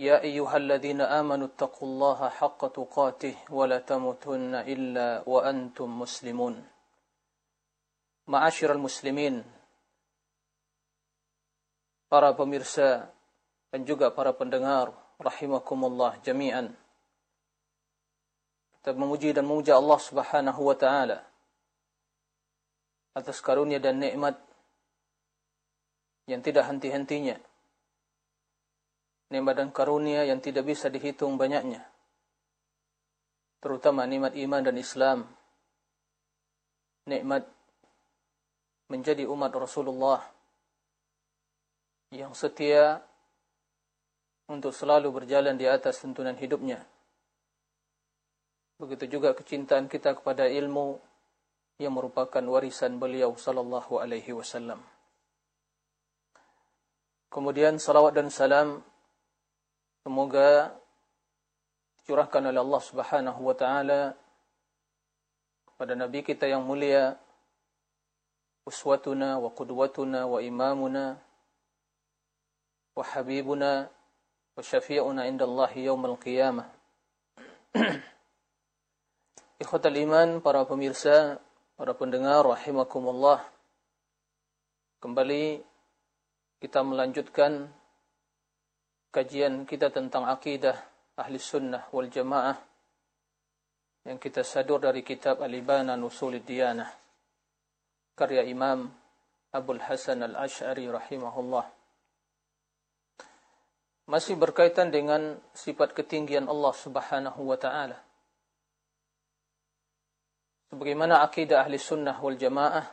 يا أيها الذين آمنوا اتقوا الله حق تقاته ولا تموتن إلا وأنتم مسلمون معاشر المسلمين para pemirsa dan juga para pendengar rahimakumullah jami'an kita memuji dan memuja Allah Subhanahu wa taala atas karunia dan nikmat yang tidak henti-hentinya nikmat dan karunia yang tidak bisa dihitung banyaknya. Terutama nikmat iman dan Islam. Nikmat menjadi umat Rasulullah yang setia untuk selalu berjalan di atas tuntunan hidupnya. Begitu juga kecintaan kita kepada ilmu yang merupakan warisan beliau sallallahu alaihi wasallam. Kemudian salawat dan salam Semoga curahkan oleh Allah Subhanahu wa taala kepada nabi kita yang mulia uswatuna wa qudwatuna wa imamuna wa habibuna wa syafi'una indallahi yaumil qiyamah. Ikhwatal iman, para pemirsa, para pendengar rahimakumullah. Kembali kita melanjutkan kajian kita tentang akidah ahli sunnah wal jamaah yang kita sadur dari kitab Al-Ibana Nusul Diyanah karya Imam Abdul Hasan Al-Ash'ari rahimahullah. Masih berkaitan dengan sifat ketinggian Allah Subhanahu wa taala. Sebagaimana akidah ahli sunnah wal jamaah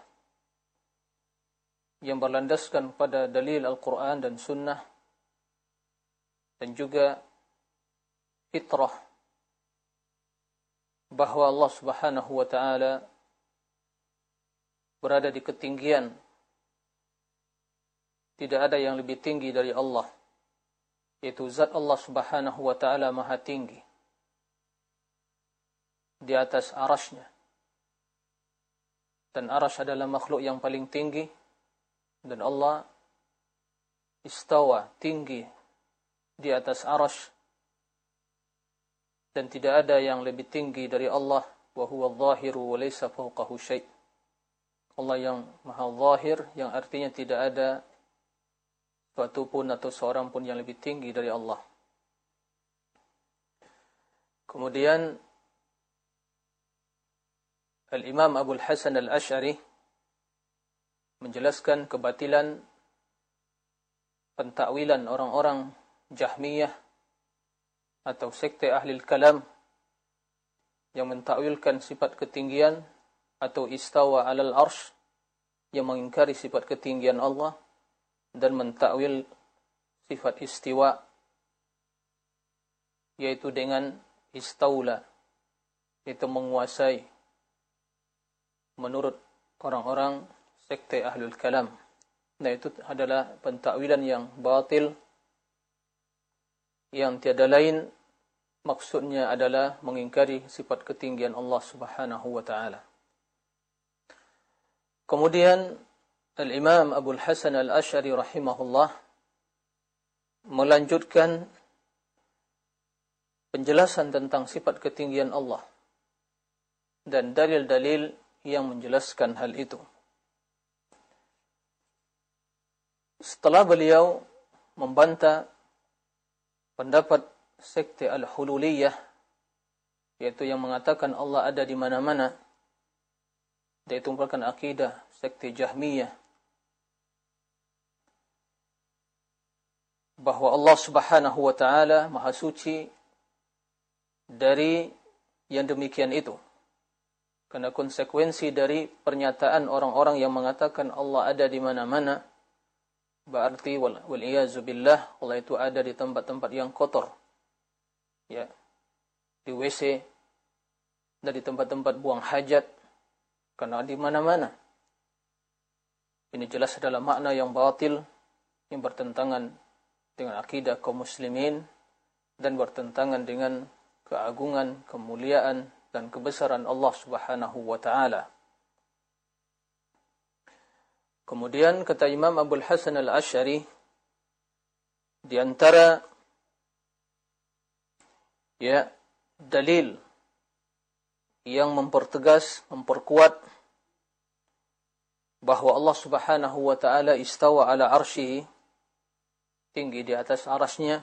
yang berlandaskan pada dalil Al-Quran dan sunnah dan juga fitrah bahawa Allah Subhanahu wa taala berada di ketinggian. Tidak ada yang lebih tinggi dari Allah yaitu zat Allah Subhanahu wa taala maha tinggi. Di atas arasnya. Dan aras adalah makhluk yang paling tinggi. Dan Allah istawa tinggi di atas arash dan tidak ada yang lebih tinggi dari Allah. Wa huwa adh-dhahiru wa laysa fawqahu syai' Allah yang maha zahir yang artinya tidak ada suatu pun atau seorang pun yang lebih tinggi dari Allah. Kemudian Al-Imam Abu Hasan Al-Ash'ari menjelaskan kebatilan pentakwilan orang-orang Jahmiyah atau sekte ahli kalam yang mentakwilkan sifat ketinggian atau istawa alal arsh yang mengingkari sifat ketinggian Allah dan mentakwil sifat istiwa yaitu dengan istaula itu menguasai menurut orang-orang sekte ahlul kalam. Nah itu adalah pentakwilan yang batil yang tiada lain maksudnya adalah mengingkari sifat ketinggian Allah Subhanahu wa taala. Kemudian Al-Imam Abu Hasan Al-Asy'ari rahimahullah melanjutkan penjelasan tentang sifat ketinggian Allah dan dalil-dalil yang menjelaskan hal itu. Setelah beliau membantah pendapat sekte al-hululiyah yaitu yang mengatakan Allah ada di mana-mana dan itu merupakan akidah sekte jahmiyah bahawa Allah subhanahu wa ta'ala maha suci dari yang demikian itu. Kerana konsekuensi dari pernyataan orang-orang yang mengatakan Allah ada di mana-mana berarti wal iyazu billah Allah itu ada di tempat-tempat yang kotor ya di WC dan di tempat-tempat buang hajat Karena di mana-mana. Ini jelas adalah makna yang batil yang bertentangan dengan akidah kaum muslimin dan bertentangan dengan keagungan, kemuliaan dan kebesaran Allah Subhanahu wa taala. Kemudian kata Imam Abdul Hasan Al-Asy'ari di antara ya dalil yang mempertegas, memperkuat bahawa Allah Subhanahu wa taala istawa ala arsyihi tinggi di atas arasnya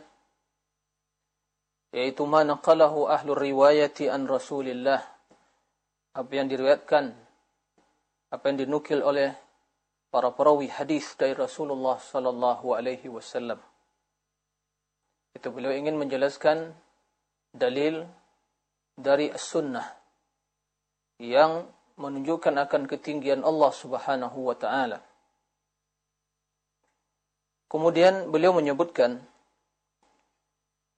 yaitu ma naqalahu ahlu riwayati an Rasulillah. Apa yang diriwayatkan apa yang dinukil oleh para perawi hadis dari Rasulullah sallallahu alaihi wasallam itu beliau ingin menjelaskan dalil dari as-sunnah yang menunjukkan akan ketinggian Allah Subhanahu wa taala. Kemudian beliau menyebutkan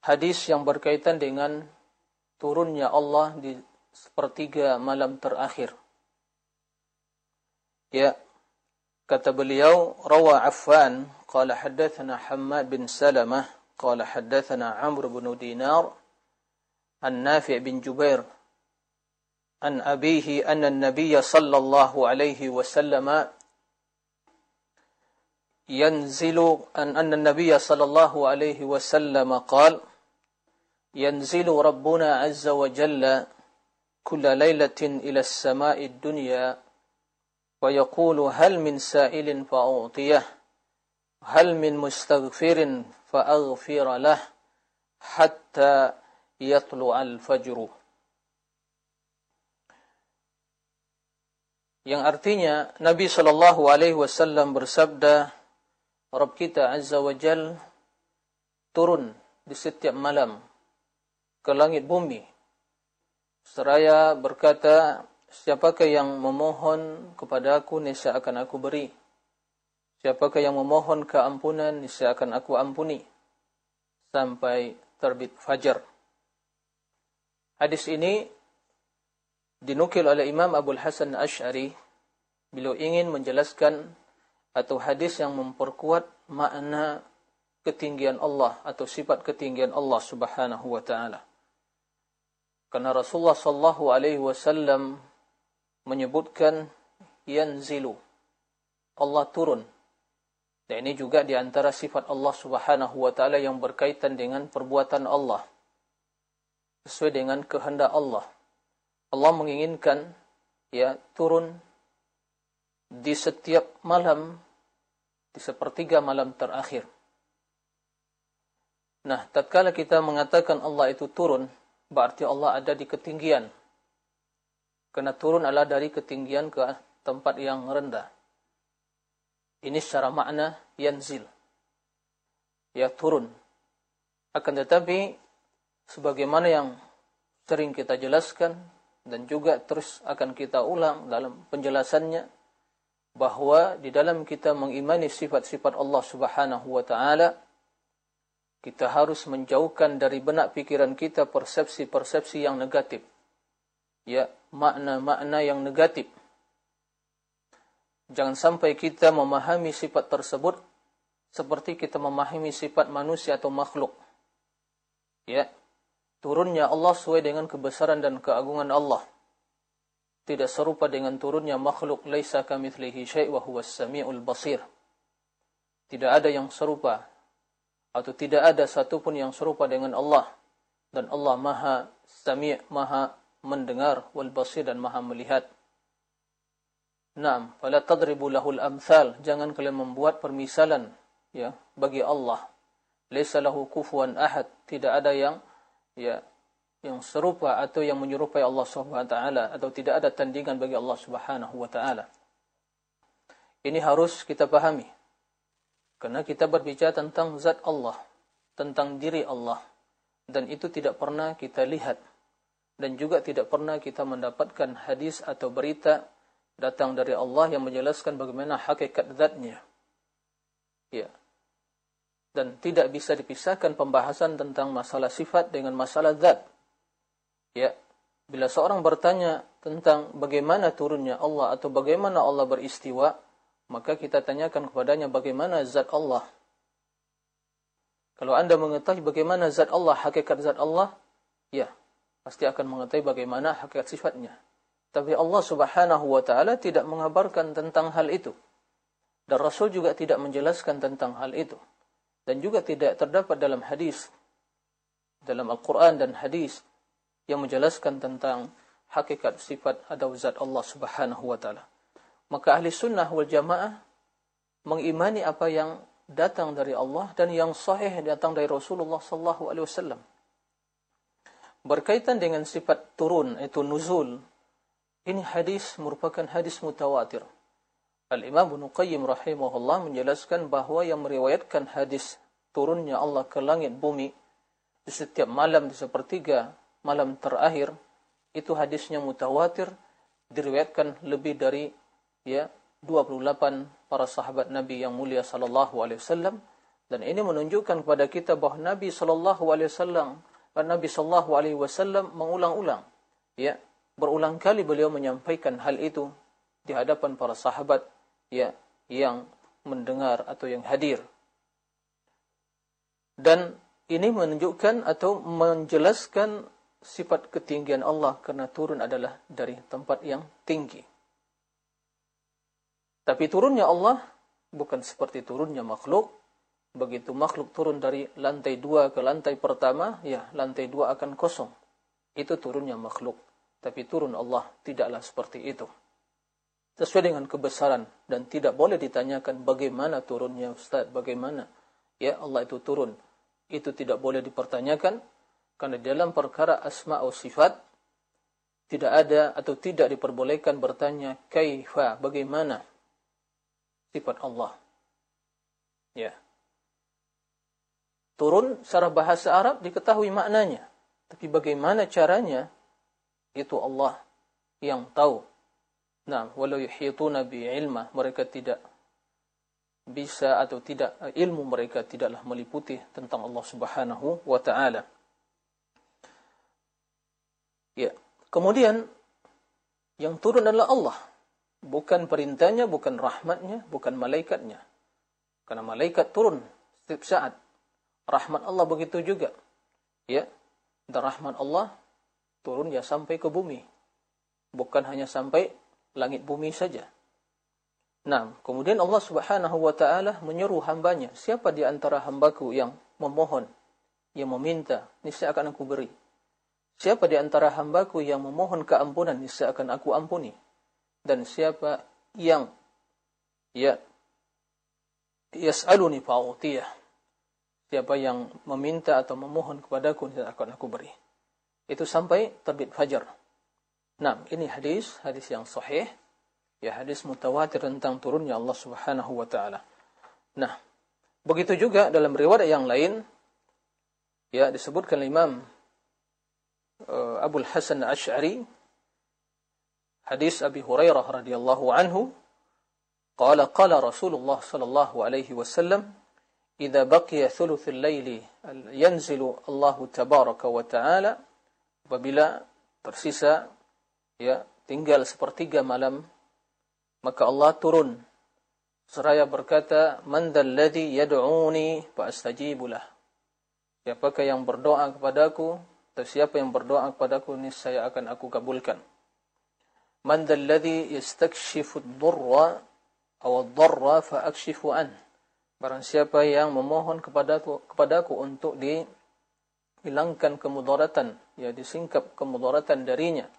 hadis yang berkaitan dengan turunnya Allah di sepertiga malam terakhir. Ya, kata beliau, rawa Affan, qala haddatsana Hammad bin Salamah, qala haddatsana Amr bin Dinar, an Nafi' bin Jubair, عن أبيه أن النبي صلى الله عليه وسلم ينزل أن أن النبي صلى الله عليه وسلم قال ينزل ربنا عز وجل كل ليلة إلى السماء الدنيا ويقول هل من سائل فأعطيه هل من مستغفر فأغفر له حتى يطلع الفجر yang artinya Nabi sallallahu alaihi wasallam bersabda Rabb kita azza wa jal turun di setiap malam ke langit bumi seraya berkata siapakah yang memohon kepada aku niscaya akan aku beri. Siapakah yang memohon keampunan niscaya akan aku ampuni. Sampai terbit fajar. Hadis ini dinukil oleh Imam Abdul Hasan Ash'ari beliau ingin menjelaskan atau hadis yang memperkuat makna ketinggian Allah atau sifat ketinggian Allah Subhanahu wa taala. Karena Rasulullah sallallahu alaihi wasallam menyebutkan yanzilu Allah turun. Dan ini juga di antara sifat Allah Subhanahu wa taala yang berkaitan dengan perbuatan Allah. Sesuai dengan kehendak Allah. Allah menginginkan ya turun di setiap malam di sepertiga malam terakhir. Nah, tatkala kita mengatakan Allah itu turun, berarti Allah ada di ketinggian. Karena turun adalah dari ketinggian ke tempat yang rendah. Ini secara makna yanzil. Ya turun. Akan tetapi sebagaimana yang sering kita jelaskan dan juga terus akan kita ulang dalam penjelasannya bahawa di dalam kita mengimani sifat-sifat Allah Subhanahu wa taala kita harus menjauhkan dari benak pikiran kita persepsi-persepsi yang negatif ya makna-makna yang negatif jangan sampai kita memahami sifat tersebut seperti kita memahami sifat manusia atau makhluk ya turunnya Allah sesuai dengan kebesaran dan keagungan Allah. Tidak serupa dengan turunnya makhluk laisa kamitslihi syai' wa huwas samiul basir. Tidak ada yang serupa atau tidak ada satu pun yang serupa dengan Allah dan Allah Maha Sami' Maha mendengar wal basir dan Maha melihat. Naam, fala tadribu lahul amsal, jangan kalian membuat permisalan ya bagi Allah. Laisa lahu kufuwan ahad, tidak ada yang ya yang serupa atau yang menyerupai Allah Subhanahu wa taala atau tidak ada tandingan bagi Allah Subhanahu wa taala. Ini harus kita pahami. Karena kita berbicara tentang zat Allah, tentang diri Allah dan itu tidak pernah kita lihat dan juga tidak pernah kita mendapatkan hadis atau berita datang dari Allah yang menjelaskan bagaimana hakikat zatnya. Ya, dan tidak bisa dipisahkan pembahasan tentang masalah sifat dengan masalah zat. Ya, Bila seorang bertanya tentang bagaimana turunnya Allah atau bagaimana Allah beristiwa, maka kita tanyakan kepadanya bagaimana zat Allah. Kalau anda mengetahui bagaimana zat Allah, hakikat zat Allah, ya, pasti akan mengetahui bagaimana hakikat sifatnya. Tapi Allah subhanahu wa ta'ala tidak mengabarkan tentang hal itu. Dan Rasul juga tidak menjelaskan tentang hal itu. Dan juga tidak terdapat dalam hadis, dalam Al-Quran dan hadis, yang menjelaskan tentang hakikat sifat atau zat Allah Subhanahu wa taala. Maka ahli sunnah wal jamaah mengimani apa yang datang dari Allah dan yang sahih datang dari Rasulullah sallallahu alaihi wasallam. Berkaitan dengan sifat turun itu nuzul. Ini hadis merupakan hadis mutawatir. Al-Imam Ibnu Qayyim rahimahullah menjelaskan bahawa yang meriwayatkan hadis turunnya Allah ke langit bumi di setiap malam di sepertiga malam terakhir itu hadisnya mutawatir diriwayatkan lebih dari ya 28 para sahabat Nabi yang mulia sallallahu alaihi wasallam dan ini menunjukkan kepada kita bahawa Nabi sallallahu alaihi wasallam Nabi sallallahu alaihi wasallam mengulang-ulang ya berulang kali beliau menyampaikan hal itu di hadapan para sahabat ya yang mendengar atau yang hadir dan ini menunjukkan atau menjelaskan sifat ketinggian Allah karena turun adalah dari tempat yang tinggi. Tapi turunnya Allah bukan seperti turunnya makhluk. Begitu makhluk turun dari lantai dua ke lantai pertama, ya lantai dua akan kosong. Itu turunnya makhluk. Tapi turun Allah tidaklah seperti itu. Sesuai dengan kebesaran dan tidak boleh ditanyakan bagaimana turunnya Ustaz, bagaimana ya Allah itu turun. Itu tidak boleh dipertanyakan karena dalam perkara asma atau sifat tidak ada atau tidak diperbolehkan bertanya kaifa bagaimana sifat Allah. Ya. Turun secara bahasa Arab diketahui maknanya, tapi bagaimana caranya itu Allah yang tahu. Nah, walau yuhituna bi ilma mereka tidak bisa atau tidak ilmu mereka tidaklah meliputi tentang Allah Subhanahu wa taala. Ya. Kemudian yang turun adalah Allah. Bukan perintahnya, bukan rahmatnya, bukan malaikatnya. Karena malaikat turun setiap saat. Rahmat Allah begitu juga. Ya. Dan rahmat Allah turun ya sampai ke bumi. Bukan hanya sampai langit bumi saja. Nah, kemudian Allah Subhanahu wa taala menyeru hambanya, siapa di antara hambaku yang memohon, yang meminta, niscaya akan aku beri. Siapa di antara hambaku yang memohon keampunan, niscaya akan aku ampuni. Dan siapa yang ya yas'aluni fa'utiyah. Siapa yang meminta atau memohon kepadaku, niscaya akan aku beri. Itu sampai terbit fajar. Nah, ini hadis, hadis yang sahih. Ya, hadis mutawatir tentang turunnya Allah Subhanahu wa taala. Nah, begitu juga dalam riwayat yang lain ya disebutkan Imam Abu Hasan Ash'ari hadis Abi Hurairah radhiyallahu anhu qala qala Rasulullah sallallahu alaihi wasallam idza baqiya thuluth al-lail yanzilu Allah tabaraka wa ta'ala apabila tersisa ya tinggal sepertiga malam maka Allah turun seraya berkata man dzalladzi yad'uni fa astajibu lah siapakah yang berdoa kepadaku atau siapa yang berdoa kepadaku ini saya akan aku kabulkan. Man dalladhi yastakshifu ad-darra aw ad-darra fa akshifu an. Barang siapa yang memohon kepadaku kepadaku untuk dihilangkan kemudaratan, ya disingkap kemudaratan darinya,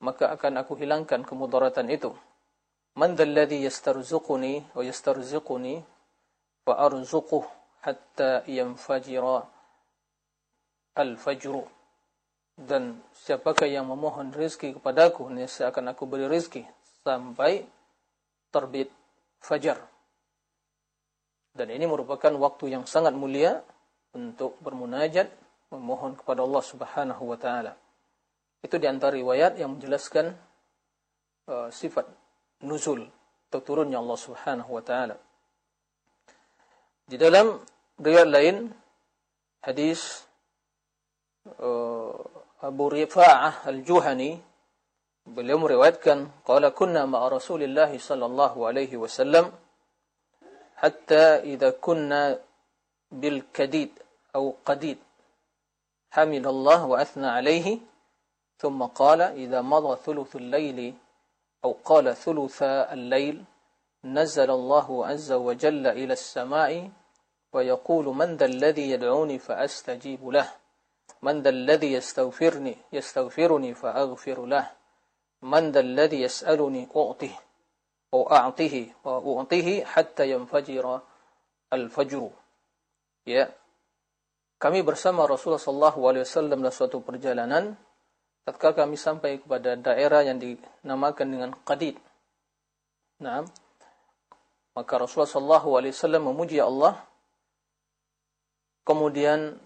maka akan aku hilangkan kemudaratan itu. Man dalladhi yastarzuquni wa yastarzuquni fa arzuquhu hatta yanfajira al-fajru dan siapakah yang memohon rezeki kepadaku niscaya akan aku beri rezeki sampai terbit fajar dan ini merupakan waktu yang sangat mulia untuk bermunajat memohon kepada Allah Subhanahu wa taala. Itu di antara riwayat yang menjelaskan uh, sifat nuzul atau turunnya Allah Subhanahu wa taala. Di dalam riwayat lain hadis uh, Abu Rifa'ah Al-Juhani beliau meriwayatkan qala kunna ma'a Rasulillah sallallahu alaihi wasallam idza kunna bil kadid atau qadid hamidallah wa athna alaihi ثم قال إذا مضى ثلث الليل أو قال ثلث الليل نزل الله عز وجل إلى السماء ويقول من ذا الذي يدعوني فأستجيب له من ذا الذي يستغفرني يستغفرني فأغفر له من ذا الذي يسألني أعطه. wa a'tihi wa u'tihi hatta yanfajira al-fajr ya. Kami bersama Rasulullah sallallahu alaihi wasallam dalam suatu perjalanan tatkala kami sampai kepada daerah yang dinamakan dengan Qadid. Naam. Maka Rasulullah sallallahu alaihi wasallam memuji Allah. Kemudian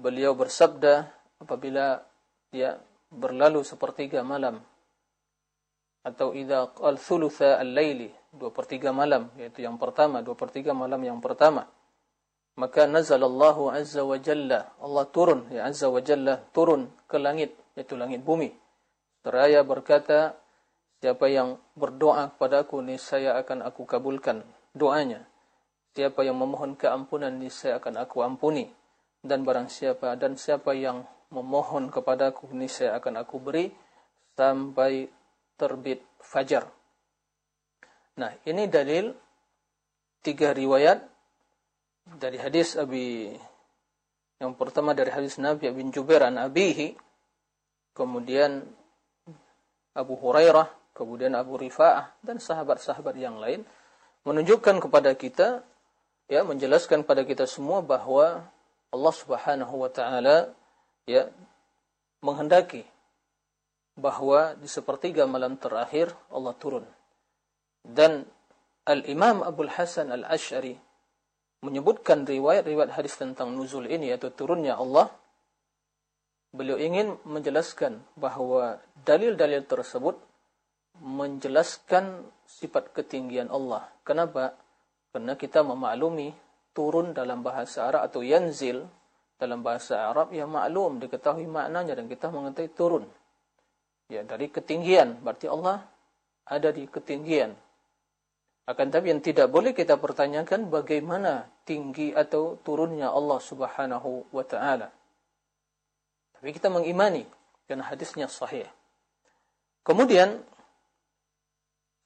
beliau bersabda apabila dia berlalu sepertiga malam atau idza qal thulutha al-laili dua pertiga malam yaitu yang pertama dua pertiga malam yang pertama. Maka nazalallahu azza wa jalla Allah turun ya azza wa jalla turun ke langit yaitu langit bumi. Seraya berkata siapa yang berdoa kepadaku niscaya akan aku kabulkan doanya. Siapa yang memohon keampunan niscaya akan aku ampuni. Dan barang siapa dan siapa yang memohon kepadaku niscaya akan aku beri sampai terbit fajar. Nah, ini dalil tiga riwayat dari hadis Abi yang pertama dari hadis Nabi bin Jubair an Abihi, kemudian Abu Hurairah, kemudian Abu Rifa'ah dan sahabat-sahabat yang lain menunjukkan kepada kita ya menjelaskan pada kita semua bahwa Allah Subhanahu wa taala ya menghendaki bahwa di sepertiga malam terakhir Allah turun. Dan Al-Imam Abu Hasan Al-Asy'ari menyebutkan riwayat-riwayat hadis tentang nuzul ini atau turunnya Allah. Beliau ingin menjelaskan bahwa dalil-dalil tersebut menjelaskan sifat ketinggian Allah. Kenapa? Karena kita memaklumi turun dalam bahasa Arab atau yanzil dalam bahasa Arab yang maklum diketahui maknanya dan kita mengetahui turun. Ya dari ketinggian berarti Allah ada di ketinggian. Akan tapi yang tidak boleh kita pertanyakan bagaimana tinggi atau turunnya Allah Subhanahu wa taala. Tapi kita mengimani karena hadisnya sahih. Kemudian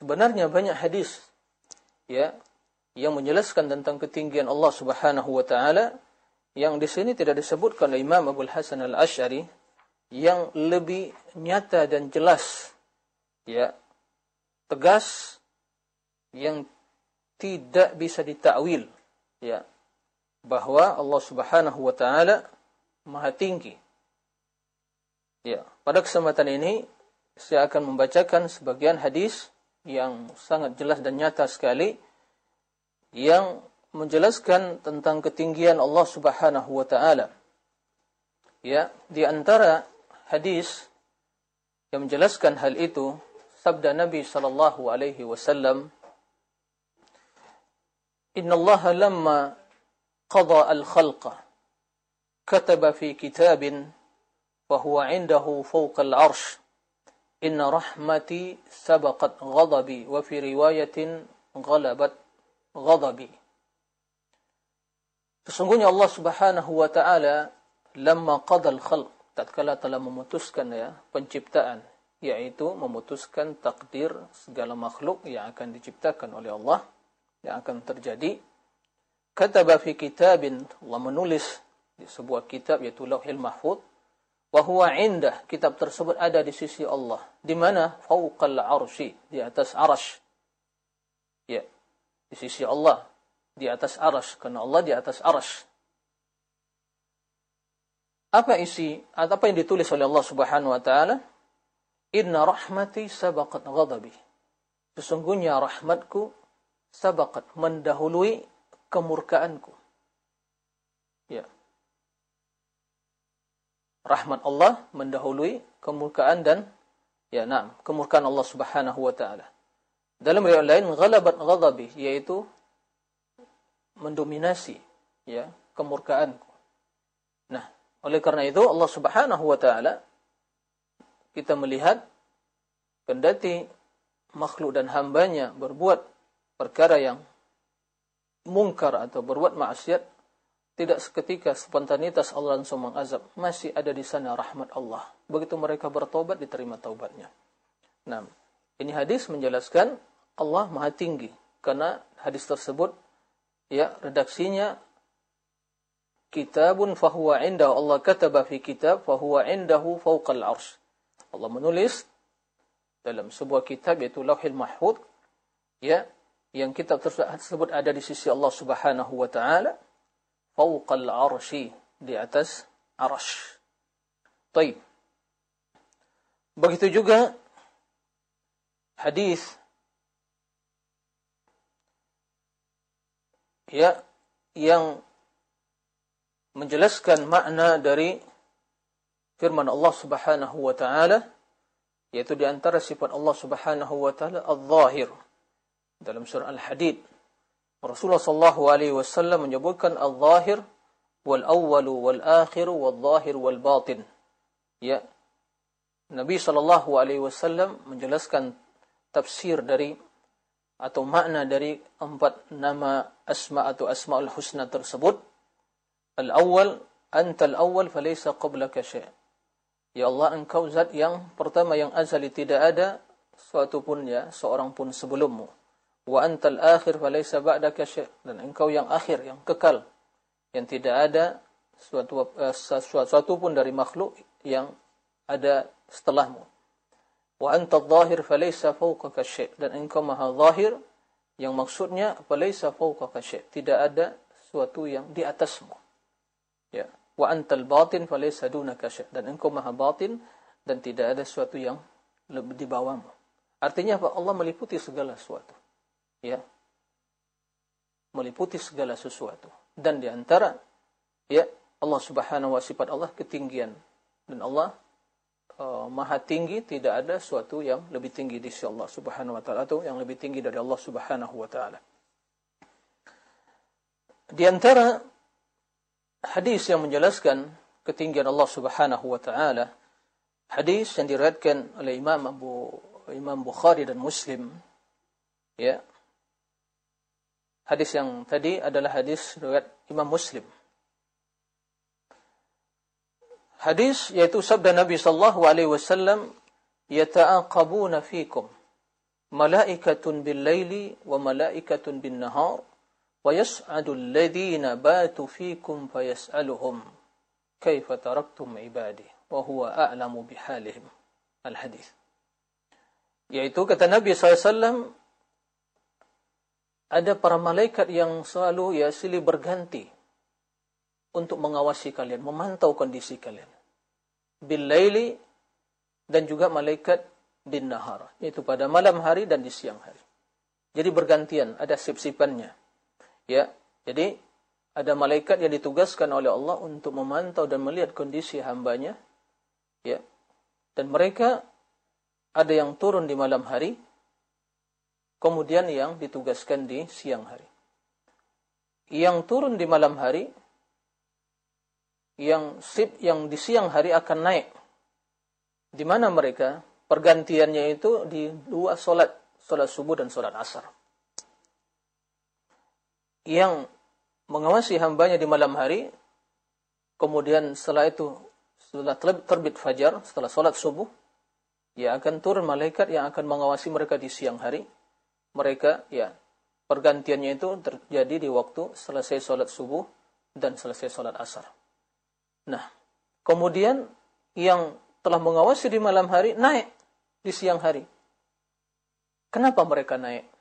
sebenarnya banyak hadis ya yang menjelaskan tentang ketinggian Allah Subhanahu wa taala yang di sini tidak disebutkan oleh Imam Abu Hasan Al-Asy'ari yang lebih nyata dan jelas. Ya tegas yang tidak bisa ditakwil. Ya bahwa Allah Subhanahu wa taala Maha tinggi. Ya pada kesempatan ini saya akan membacakan sebagian hadis yang sangat jelas dan nyata sekali yang menjelaskan tentang ketinggian Allah Subhanahu wa taala. Ya, di antara hadis yang menjelaskan hal itu sabda Nabi sallallahu alaihi wasallam Inna Allah lamma qada al-khalqa kataba fi kitabin wa huwa 'indahu fawqa al-'arsh Inna rahmati sabaqat ghadabi wa fi riwayatin ghalabat ghadabi. Sesungguhnya Allah Subhanahu wa taala lamma qada al-khalq tatkala telah memutuskan ya penciptaan yaitu memutuskan takdir segala makhluk yang akan diciptakan oleh Allah yang akan terjadi. Kataba fi kitabin Allah menulis di sebuah kitab yaitu Lauhil Mahfuz wa huwa indah. Kitab tersebut ada di sisi Allah. Di mana? Fauqal arsy di atas arasy ya di sisi Allah di atas aras karena Allah di atas aras apa isi atau apa yang ditulis oleh Allah Subhanahu wa taala? Inna rahmati sabaqat ghadabi. Sesungguhnya rahmatku sabaqat mendahului kemurkaanku. Ya. Rahmat Allah mendahului kemurkaan dan ya na'am kemurkaan Allah Subhanahu wa taala. Dalam riwayat lain ghalabat ghadabi yaitu mendominasi ya kemurkaanku. Nah, Oleh karena itu Allah Subhanahu wa taala kita melihat kendati makhluk dan hambanya berbuat perkara yang mungkar atau berbuat maksiat tidak seketika spontanitas Allah langsung mengazab masih ada di sana rahmat Allah. Begitu mereka bertobat diterima taubatnya. Nah ini hadis menjelaskan Allah maha tinggi. Karena hadis tersebut ya redaksinya kitabun fahuwa indahu Allah kataba fi kitab fahuwa indahu fawqal arsh Allah menulis dalam sebuah kitab yaitu Lauhul Mahfuz ya yang kitab tersebut ada di sisi Allah Subhanahu wa taala fawqal arsy di atas arsy. Baik. Begitu juga hadis ya yang menjelaskan makna dari firman Allah Subhanahu wa taala yaitu di antara sifat Allah Subhanahu wa taala al-zahir. Dalam surah Al-Hadid Rasulullah sallallahu alaihi wasallam menyebutkan al-zahir wal awwal wal akhir wal zahir wal batin ya Nabi sallallahu alaihi wasallam menjelaskan tafsir dari atau makna dari empat nama asma atau asmaul husna tersebut Al-awwal, anta al-awwal falaysa qablaka syai'. Ya Allah, engkau zat yang pertama yang azali tidak ada suatu pun ya, seorang pun sebelummu. Wa anta al-akhir falaysa ba'daka syai'. Dan engkau yang akhir, yang kekal. Yang tidak ada suatu uh, suatu, suatu pun dari makhluk yang ada setelahmu. Wa anta al-zahir falaysa fawqaka syai'. Dan engkau maha zahir yang maksudnya falaysa fawqaka syai'. Tidak ada suatu yang di atasmu ya. Wa antal batin falaysa dunaka syai dan engkau maha batin dan tidak ada sesuatu yang lebih di bawahmu artinya apa? Allah meliputi segala sesuatu. Ya. Meliputi segala sesuatu. Dan di antara ya Allah Subhanahu wa sifat Allah ketinggian. Dan Allah uh, maha tinggi tidak ada sesuatu yang lebih tinggi di sisi Allah Subhanahu wa taala atau yang lebih tinggi dari Allah Subhanahu wa taala. Di antara hadis yang menjelaskan ketinggian Allah Subhanahu wa taala hadis yang diriwayatkan oleh Imam Abu Imam Bukhari dan Muslim ya. Hadis yang tadi adalah hadis riwayat Imam Muslim. Hadis yaitu sabda Nabi sallallahu alaihi wasallam yata'aqabuna fikum malaikatun bil laili wa malaikatun bin nahar ويسعد الذين باتوا فيكم فيسألهم كيف تركتم عبادي وهو أعلم بحالهم الحديث yaitu kata Nabi SAW ada para malaikat yang selalu ya silih berganti untuk mengawasi kalian, memantau kondisi kalian. Bil laili dan juga malaikat bin nahar, yaitu pada malam hari dan di siang hari. Jadi bergantian, ada sip-sipannya. Ya, jadi ada malaikat yang ditugaskan oleh Allah untuk memantau dan melihat kondisi hambanya. Ya, dan mereka ada yang turun di malam hari, kemudian yang ditugaskan di siang hari. Yang turun di malam hari, yang sip yang di siang hari akan naik. Di mana mereka? Pergantiannya itu di dua solat, solat subuh dan solat asar yang mengawasi hambanya di malam hari, kemudian setelah itu, setelah terbit fajar, setelah solat subuh, ya akan turun malaikat yang akan mengawasi mereka di siang hari. Mereka, ya, pergantiannya itu terjadi di waktu selesai solat subuh dan selesai solat asar. Nah, kemudian yang telah mengawasi di malam hari naik di siang hari. Kenapa mereka naik?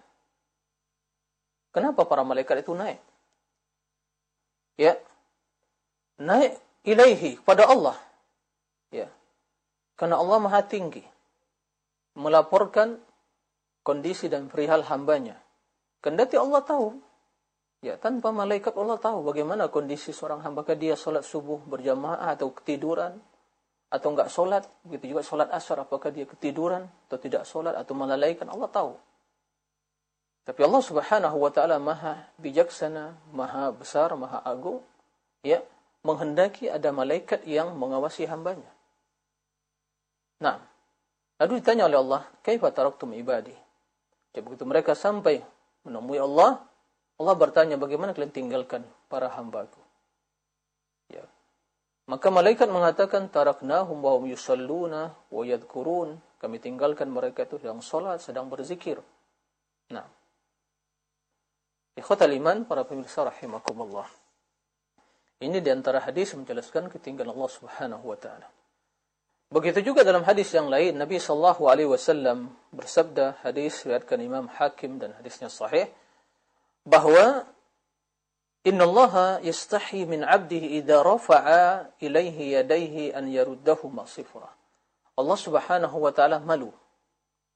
Kenapa para malaikat itu naik? Ya. Naik ilaihi pada Allah. Ya. Karena Allah Maha Tinggi melaporkan kondisi dan perihal hambanya. Kendati Allah tahu. Ya, tanpa malaikat Allah tahu bagaimana kondisi seorang hamba ke dia salat subuh berjamaah atau ketiduran atau enggak salat, begitu juga salat asar apakah dia ketiduran atau tidak salat atau melalaikan Allah tahu. Tapi Allah Subhanahu wa taala Maha bijaksana, Maha besar, Maha agung, ya, menghendaki ada malaikat yang mengawasi hambanya. Nah, lalu ditanya oleh Allah, "Kaifa taraktum ibadi?" Jadi begitu mereka sampai menemui Allah, Allah bertanya, "Bagaimana kalian tinggalkan para hambaku?" Ya. Maka malaikat mengatakan, "Taraknahum wa hum yusalluna wa yadhkurun." Kami tinggalkan mereka itu sedang salat, sedang berzikir. Nah. Ikhwatal iman para pemirsa rahimakumullah. Ini di antara hadis menjelaskan ketinggalan Allah Subhanahu wa taala. Begitu juga dalam hadis yang lain Nabi sallallahu alaihi wasallam bersabda hadis riwayatkan Imam Hakim dan hadisnya sahih bahwa Inna Allah yastahi min 'abdihi idza rafa'a ilaihi yadayhi an yaruddahu masifra. Allah Subhanahu wa taala malu.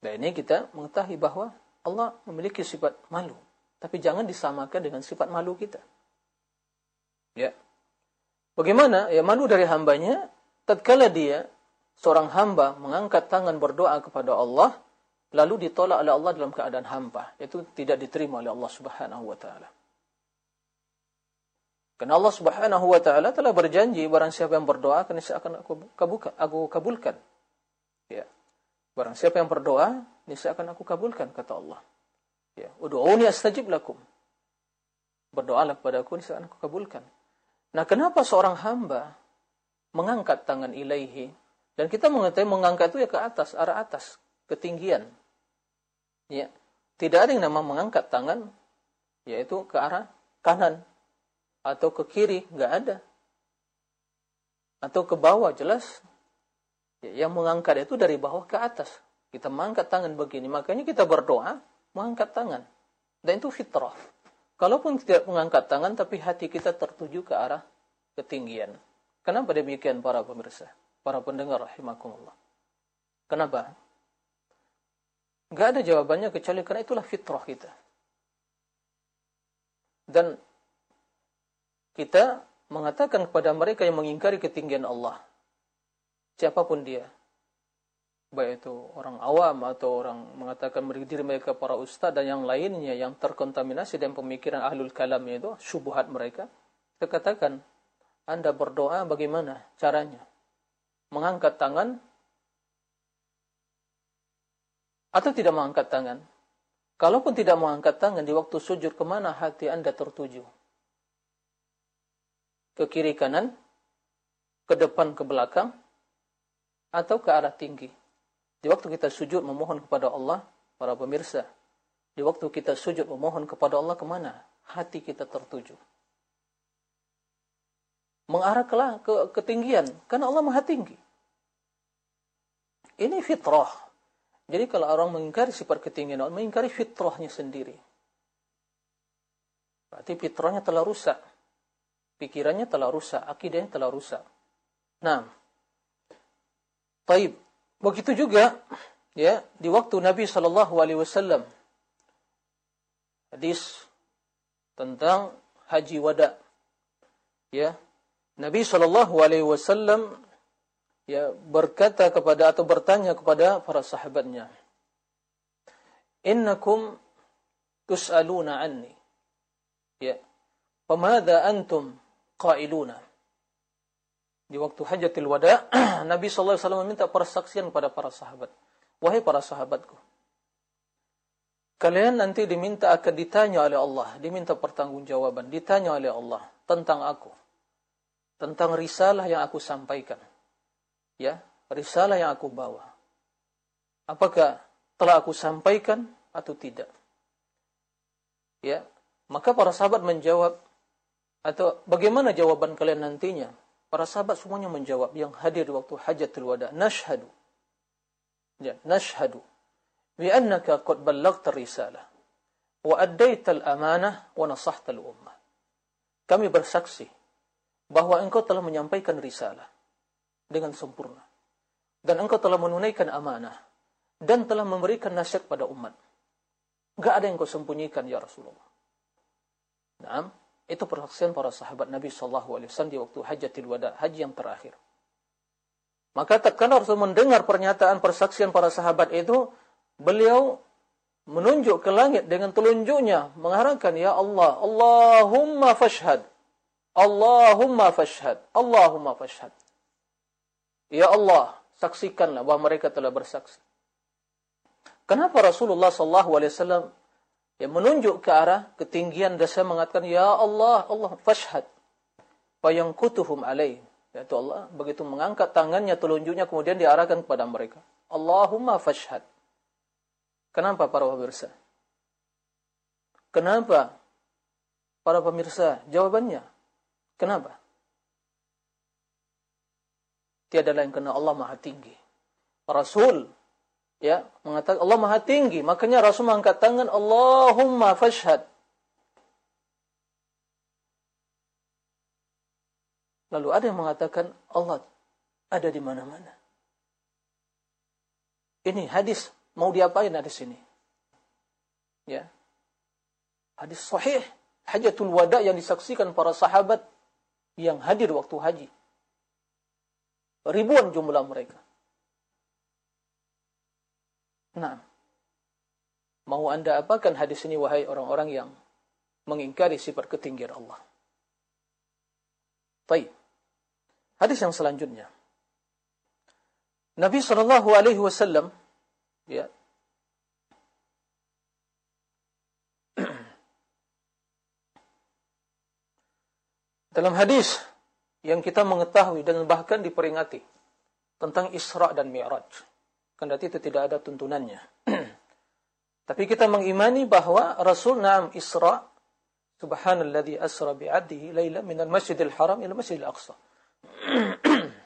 Dan ini kita mengetahui bahwa Allah memiliki sifat malu, tapi jangan disamakan dengan sifat malu kita. Ya. Bagaimana ya malu dari hambanya tatkala dia seorang hamba mengangkat tangan berdoa kepada Allah lalu ditolak oleh Allah dalam keadaan hamba itu tidak diterima oleh Allah Subhanahu wa taala. Karena Allah Subhanahu wa taala telah berjanji barang siapa yang berdoa akan akan aku kabulkan, aku kabulkan. Ya. Barang siapa yang berdoa, niscaya akan aku kabulkan kata Allah. Ya, ud'uni astajib lakum. Berdoalah kepada aku niscaya aku kabulkan. Nah, kenapa seorang hamba mengangkat tangan ilaihi? Dan kita mengetahui mengangkat itu ya ke atas, arah atas, ketinggian. Ya. Tidak ada yang nama mengangkat tangan, yaitu ke arah kanan atau ke kiri, enggak ada. Atau ke bawah, jelas. Ya, yang mengangkat itu dari bawah ke atas. Kita mengangkat tangan begini, makanya kita berdoa, mengangkat tangan. Dan itu fitrah. Kalaupun tidak mengangkat tangan, tapi hati kita tertuju ke arah ketinggian. Kenapa demikian para pemirsa? Para pendengar rahimakumullah. Kenapa? Tidak ada jawabannya kecuali karena itulah fitrah kita. Dan kita mengatakan kepada mereka yang mengingkari ketinggian Allah. Siapapun dia. Baik itu orang awam atau orang mengatakan diri mereka para ustaz dan yang lainnya yang terkontaminasi dengan pemikiran ahlul kalam itu, syubuhat mereka. Kita katakan, anda berdoa bagaimana caranya? Mengangkat tangan atau tidak mengangkat tangan? Kalaupun tidak mengangkat tangan di waktu sujud, kemana hati anda tertuju? Ke kiri kanan? Ke depan ke belakang? Atau ke arah tinggi? Di waktu kita sujud memohon kepada Allah, para pemirsa, di waktu kita sujud memohon kepada Allah, kemana hati kita tertuju? Mengarah ke, ke ketinggian, karena Allah maha tinggi. Ini fitrah. Jadi kalau orang mengingkari sifat ketinggian Allah, mengingkari fitrahnya sendiri. Berarti fitrahnya telah rusak. Pikirannya telah rusak, akidahnya telah rusak. Nah, taib. Begitu juga ya di waktu Nabi sallallahu alaihi wasallam hadis tentang haji wada ya Nabi sallallahu alaihi wasallam ya berkata kepada atau bertanya kepada para sahabatnya Innakum tus'aluna anni? Ya Pemada antum qailuna di waktu hajatil wada Nabi sallallahu alaihi wasallam meminta persaksian kepada para sahabat. Wahai para sahabatku kalian nanti diminta akan ditanya oleh Allah diminta pertanggungjawaban ditanya oleh Allah tentang aku tentang risalah yang aku sampaikan. Ya risalah yang aku bawa. Apakah telah aku sampaikan atau tidak? Ya maka para sahabat menjawab atau bagaimana jawaban kalian nantinya Para sahabat semuanya menjawab yang hadir di waktu hajatul wada. Nashhadu. Ya, nashhadu. Bi'annaka qad ballaghta risalah. Wa addaita al-amanah wa nasahta al-ummah. Kami bersaksi bahawa engkau telah menyampaikan risalah dengan sempurna. Dan engkau telah menunaikan amanah. Dan telah memberikan nasihat pada umat. Enggak ada yang kau sembunyikan, Ya Rasulullah. Naam. Itu persaksian para sahabat Nabi wasallam di waktu hajatul wada, haji yang terakhir. Maka tatkala Rasul mendengar pernyataan persaksian para sahabat itu, beliau menunjuk ke langit dengan telunjuknya mengharapkan ya Allah, Allahumma fashhad. Allahumma fashhad. Allahumma fashhad. Ya Allah, saksikanlah bahawa mereka telah bersaksi. Kenapa Rasulullah wasallam yang menunjuk ke arah ketinggian dasa mengatakan ya Allah, Allah fashhad. Fa yanqutuhum alaih. Yaitu Allah begitu mengangkat tangannya telunjuknya kemudian diarahkan kepada mereka. Allahumma fashhad. Kenapa para pemirsa? Kenapa para pemirsa? Jawabannya. Kenapa? Tiada lain kerana Allah Maha Tinggi. Rasul ya mengatakan Allah Maha Tinggi, makanya Rasul mengangkat tangan Allahumma fashhad. Lalu ada yang mengatakan Allah ada di mana-mana. Ini hadis mau diapain hadis ini? Ya. Hadis sahih, hajatul wada yang disaksikan para sahabat yang hadir waktu haji. Ribuan jumlah mereka. Nah, mau anda apakan hadis ini wahai orang-orang yang mengingkari sifat ketinggian Allah? Baik. Hadis yang selanjutnya. Nabi sallallahu alaihi wasallam ya Dalam hadis yang kita mengetahui dan bahkan diperingati tentang Isra dan Mi'raj. Kendati itu tidak ada tuntunannya. Tapi kita mengimani bahawa Rasul Naam Isra Subhanalladzi asra bi'abdihi laila minal masjidil haram ila masjidil aqsa.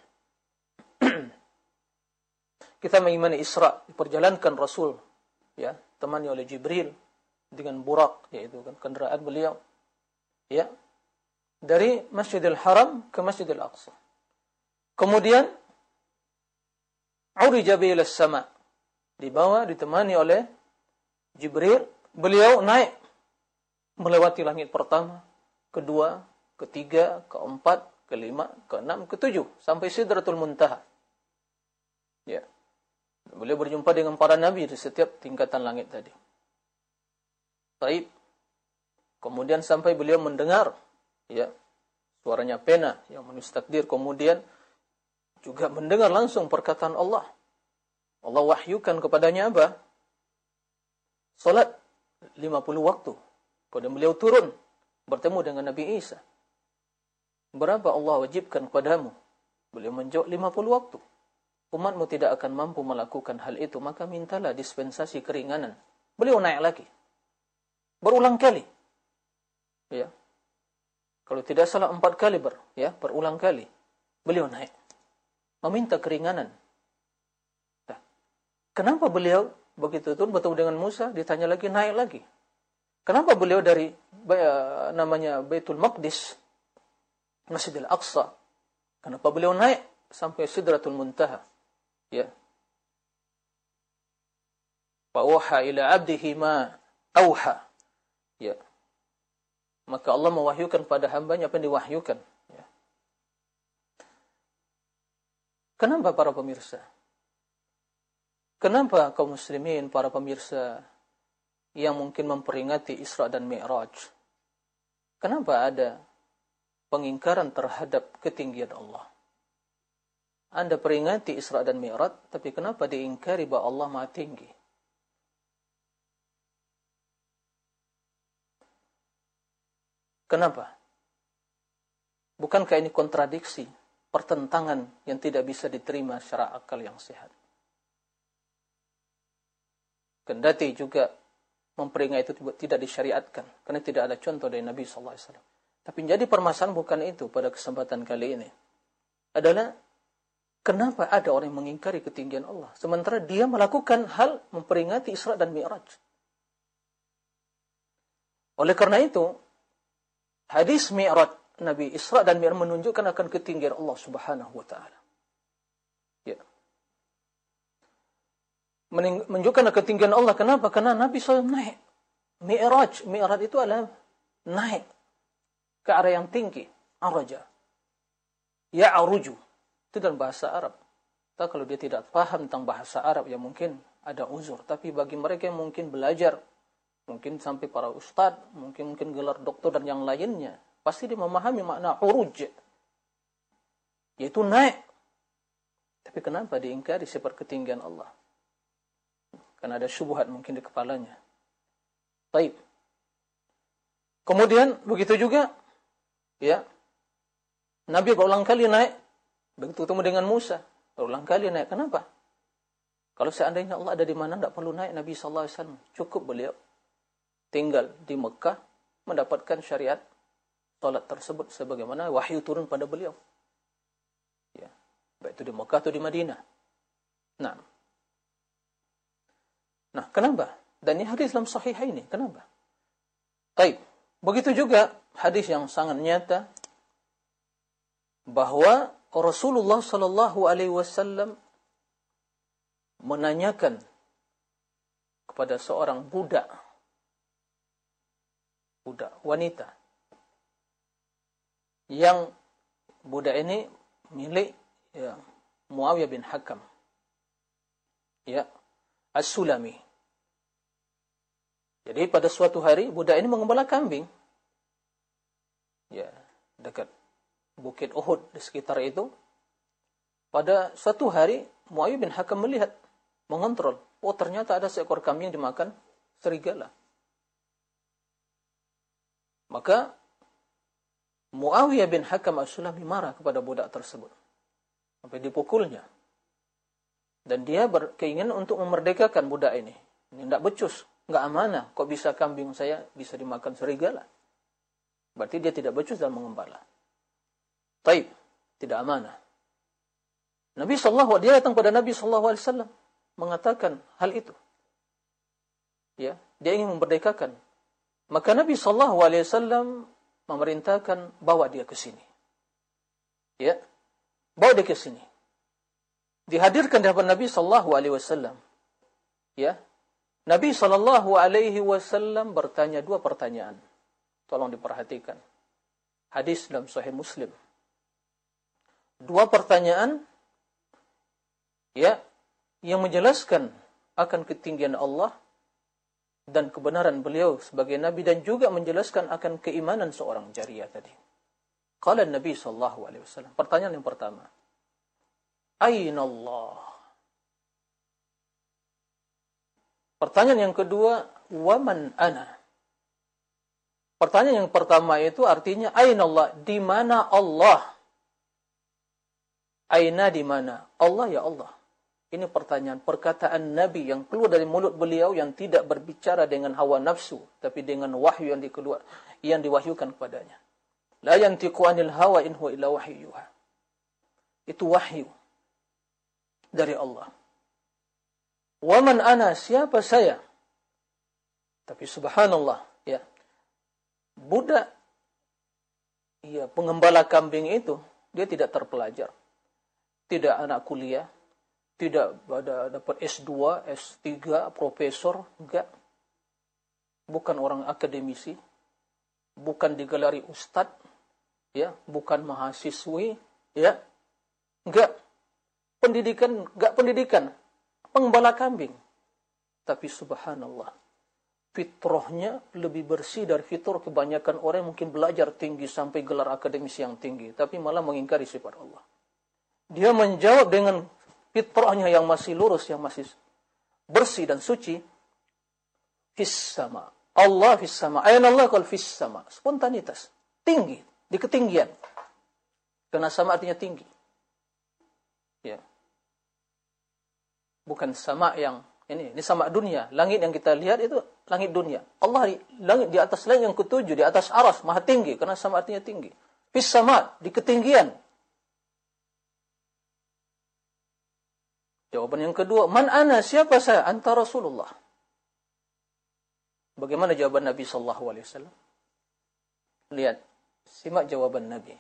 kita mengimani Isra diperjalankan Rasul ya, temani oleh Jibril dengan burak yaitu kan kendaraan beliau ya dari Masjidil Haram ke Masjidil Aqsa. Kemudian urija ila sama dibawa ditemani oleh Jibril. Beliau naik melewati langit pertama kedua ketiga keempat kelima keenam ketujuh sampai sidratul muntaha. Ya. Beliau berjumpa dengan para nabi di setiap tingkatan langit tadi. Baik. Kemudian sampai beliau mendengar ya suaranya pena yang menulis takdir kemudian juga mendengar langsung perkataan Allah. Allah wahyukan kepadanya apa? Salat 50 waktu. Kemudian beliau turun bertemu dengan Nabi Isa. Berapa Allah wajibkan kepadamu? Beliau menjawab 50 waktu. Umatmu tidak akan mampu melakukan hal itu, maka mintalah dispensasi keringanan. Beliau naik lagi. Berulang kali. Ya. Kalau tidak salah empat kali ber, ya, berulang kali. Beliau naik meminta keringanan. Nah, kenapa beliau begitu turun bertemu dengan Musa ditanya lagi naik lagi? Kenapa beliau dari namanya Baitul Maqdis Masjidil Aqsa? Kenapa beliau naik sampai Sidratul Muntaha? Ya. Fa'uha ila abdihi ma auha. Ya. Maka Allah mewahyukan pada hambanya apa yang diwahyukan. Kenapa para pemirsa? Kenapa kaum muslimin, para pemirsa yang mungkin memperingati Isra dan Mi'raj? Kenapa ada pengingkaran terhadap ketinggian Allah? Anda peringati Isra dan Mi'raj, tapi kenapa diingkari bahawa Allah maha tinggi? Kenapa? Bukankah ini kontradiksi pertentangan yang tidak bisa diterima secara akal yang sehat. Kendati juga memperingat itu tidak disyariatkan karena tidak ada contoh dari Nabi sallallahu alaihi wasallam. Tapi jadi permasalahan bukan itu pada kesempatan kali ini. Adalah kenapa ada orang yang mengingkari ketinggian Allah sementara dia melakukan hal memperingati Isra dan Mi'raj. Oleh karena itu hadis Mi'raj Nabi Isra dan Mi'raj menunjukkan akan ketinggian Allah Subhanahu wa taala. Ya. Menunjukkan ketinggian Allah kenapa? Karena Nabi SAW naik. Mi'raj, Mi'raj itu adalah naik ke arah yang tinggi, araja. Ya aruju. Itu dalam bahasa Arab. Tak kalau dia tidak paham tentang bahasa Arab ya mungkin ada uzur, tapi bagi mereka yang mungkin belajar mungkin sampai para ustaz, mungkin mungkin gelar doktor dan yang lainnya pasti dia memahami makna uruj. Yaitu naik. Tapi kenapa diingkari sifat ketinggian Allah? Karena ada syubhat mungkin di kepalanya. Baik. Kemudian begitu juga ya. Nabi berulang kali naik begitu ketemu dengan Musa, berulang kali naik. Kenapa? Kalau seandainya Allah ada di mana tidak perlu naik Nabi sallallahu alaihi wasallam, cukup beliau tinggal di Mekah mendapatkan syariat salat tersebut sebagaimana wahyu turun pada beliau. Ya. Baik itu di Mekah atau di Madinah. Nah. Nah, kenapa? Dan ini hadis dalam sahih ini. Kenapa? Baik. Begitu juga hadis yang sangat nyata bahwa Rasulullah sallallahu alaihi wasallam menanyakan kepada seorang budak budak wanita yang budak ini milik ya, Muawiyah bin Hakam. Ya As-Sulami. Jadi pada suatu hari budak ini mengembala kambing. Ya dekat bukit Uhud di sekitar itu. Pada suatu hari Muawiyah bin Hakam melihat mengontrol. Oh ternyata ada seekor kambing dimakan serigala. Maka Muawiyah bin Hakam As-Sulami marah kepada budak tersebut. Sampai dipukulnya. Dan dia berkeinginan untuk memerdekakan budak ini. Ini tidak becus. Tidak amanah. Kok bisa kambing saya bisa dimakan serigala? Berarti dia tidak becus dalam mengembala. Taib. Tidak amanah. Nabi SAW, dia datang pada Nabi SAW mengatakan hal itu. Ya, dia ingin memerdekakan Maka Nabi wasallam memerintahkan bawa dia ke sini. Ya. Bawa dia ke sini. Dihadirkan di hadapan Nabi sallallahu alaihi wasallam. Ya. Nabi sallallahu alaihi wasallam bertanya dua pertanyaan. Tolong diperhatikan. Hadis dalam Sahih Muslim. Dua pertanyaan ya yang menjelaskan akan ketinggian Allah dan kebenaran beliau sebagai nabi dan juga menjelaskan akan keimanan seorang jariah tadi. Qala Nabi sallallahu alaihi wasallam. Pertanyaan yang pertama. Aina Allah? Pertanyaan yang kedua, wa man ana? Pertanyaan yang pertama itu artinya aina Allah? Di mana Allah? Aina di mana? Allah ya Allah. Ini pertanyaan perkataan Nabi yang keluar dari mulut beliau yang tidak berbicara dengan hawa nafsu tapi dengan wahyu yang dikeluar yang diwahyukan kepadanya. La yantiqu anil hawa in huwa illa wahyuha. Itu wahyu dari Allah. Wa man ana siapa saya? Tapi subhanallah ya. Budak ya pengembala kambing itu dia tidak terpelajar. Tidak anak kuliah, tidak ada dapat S2, S3, profesor, enggak. Bukan orang akademisi, bukan digelari ustad, ya, bukan mahasiswi, ya. Enggak. Pendidikan, enggak pendidikan. Pengembala kambing. Tapi subhanallah, fitrahnya lebih bersih dari fitrah kebanyakan orang yang mungkin belajar tinggi sampai gelar akademisi yang tinggi, tapi malah mengingkari sifat Allah. Dia menjawab dengan fitrahnya yang masih lurus, yang masih bersih dan suci, fis sama. Allah fis sama. Ayat Allah kal fis sama. Spontanitas. Tinggi. Di ketinggian. Karena sama artinya tinggi. Ya. Bukan sama yang ini. Ini sama dunia. Langit yang kita lihat itu langit dunia. Allah di, langit di atas langit yang ketujuh. Di atas aras. Maha tinggi. Karena sama artinya tinggi. Fis sama. Di ketinggian. Jawaban yang kedua, man ana siapa saya? Anta Rasulullah. Bagaimana jawaban Nabi sallallahu alaihi wasallam? Lihat, simak jawaban Nabi.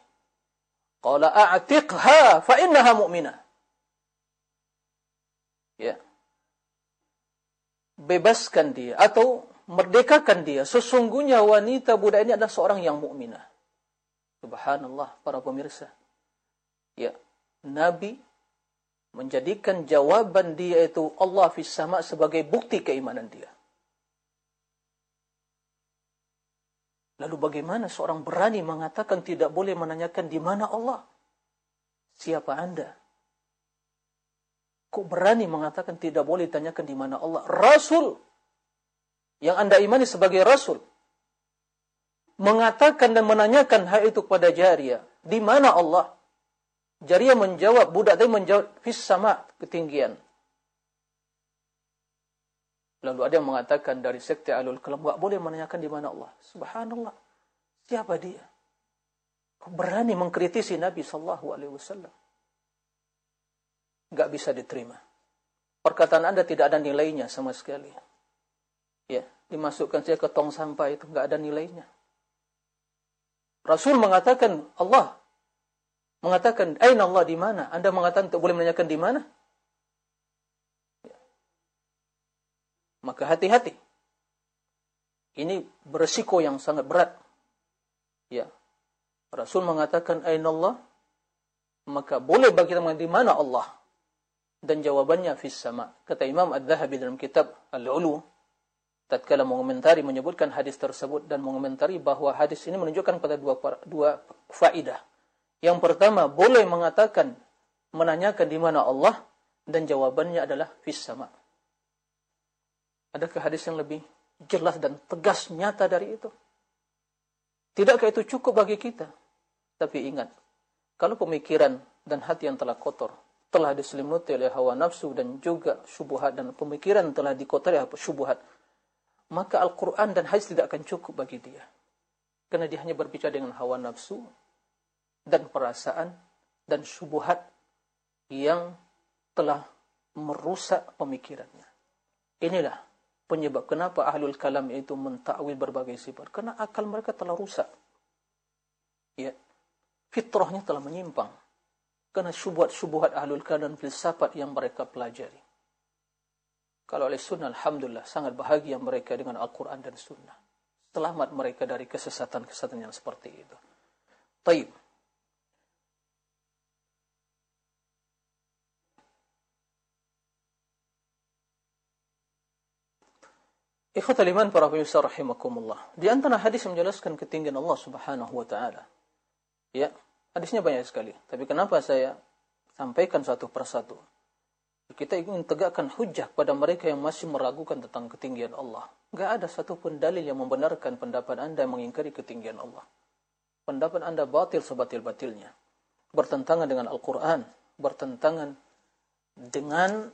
Qala a'tiqha fa innaha mu'minah. Ya. Bebaskan dia atau merdekakan dia. Sesungguhnya wanita budak ini adalah seorang yang mukminah. Subhanallah para pemirsa. Ya, Nabi menjadikan jawaban dia itu Allah fis sama sebagai bukti keimanan dia. Lalu bagaimana seorang berani mengatakan tidak boleh menanyakan di mana Allah? Siapa anda? Kok berani mengatakan tidak boleh tanyakan di mana Allah? Rasul yang anda imani sebagai Rasul mengatakan dan menanyakan hal itu kepada Jariyah. Di mana Allah? Jariyah menjawab, budak tadi menjawab, fis sama ketinggian. Lalu ada yang mengatakan dari sekte alul kalam, tak boleh menanyakan di mana Allah. Subhanallah. Siapa dia? Berani mengkritisi Nabi wasallam. Enggak bisa diterima. Perkataan Anda tidak ada nilainya sama sekali. Ya, dimasukkan saja ke tong sampah itu enggak ada nilainya. Rasul mengatakan Allah mengatakan, "Aina Allah di mana?" Anda mengatakan tak boleh menanyakan di mana? maka hati-hati. Ini beresiko yang sangat berat. Ya. Rasul mengatakan aina Allah? Maka boleh bagi kita di mana Allah? Dan jawabannya fis sama. Kata Imam Ad-Dhahabi dalam kitab Al-Ulu tatkala mengomentari menyebutkan hadis tersebut dan mengomentari bahawa hadis ini menunjukkan pada dua dua faedah. Yang pertama, boleh mengatakan menanyakan di mana Allah dan jawabannya adalah fis sama. Adakah hadis yang lebih jelas dan tegas nyata dari itu? Tidakkah itu cukup bagi kita? Tapi ingat, kalau pemikiran dan hati yang telah kotor, telah diselimuti oleh hawa nafsu dan juga syubuhat dan pemikiran telah dikotori oleh syubuhat, maka Al-Quran dan hadis tidak akan cukup bagi dia. Karena dia hanya berbicara dengan hawa nafsu dan perasaan dan syubuhat yang telah merusak pemikirannya. Inilah penyebab kenapa ahlul kalam itu mentakwil berbagai sifat. Karena akal mereka telah rusak. Ya. Fitrahnya telah menyimpang. Karena syubhat-syubhat ahlul kalam dan filsafat yang mereka pelajari. Kalau oleh sunnah alhamdulillah sangat bahagia mereka dengan Al-Qur'an dan sunnah. Selamat mereka dari kesesatan-kesesatan yang seperti itu. Taib Ikhwatul iman para pemirsa rahimakumullah. Di antara hadis menjelaskan ketinggian Allah Subhanahu wa taala. Ya, hadisnya banyak sekali. Tapi kenapa saya sampaikan satu persatu? Kita ingin tegakkan hujah pada mereka yang masih meragukan tentang ketinggian Allah. Enggak ada satu pun dalil yang membenarkan pendapat Anda mengingkari ketinggian Allah. Pendapat Anda batil sebatil-batilnya. Bertentangan dengan Al-Qur'an, bertentangan dengan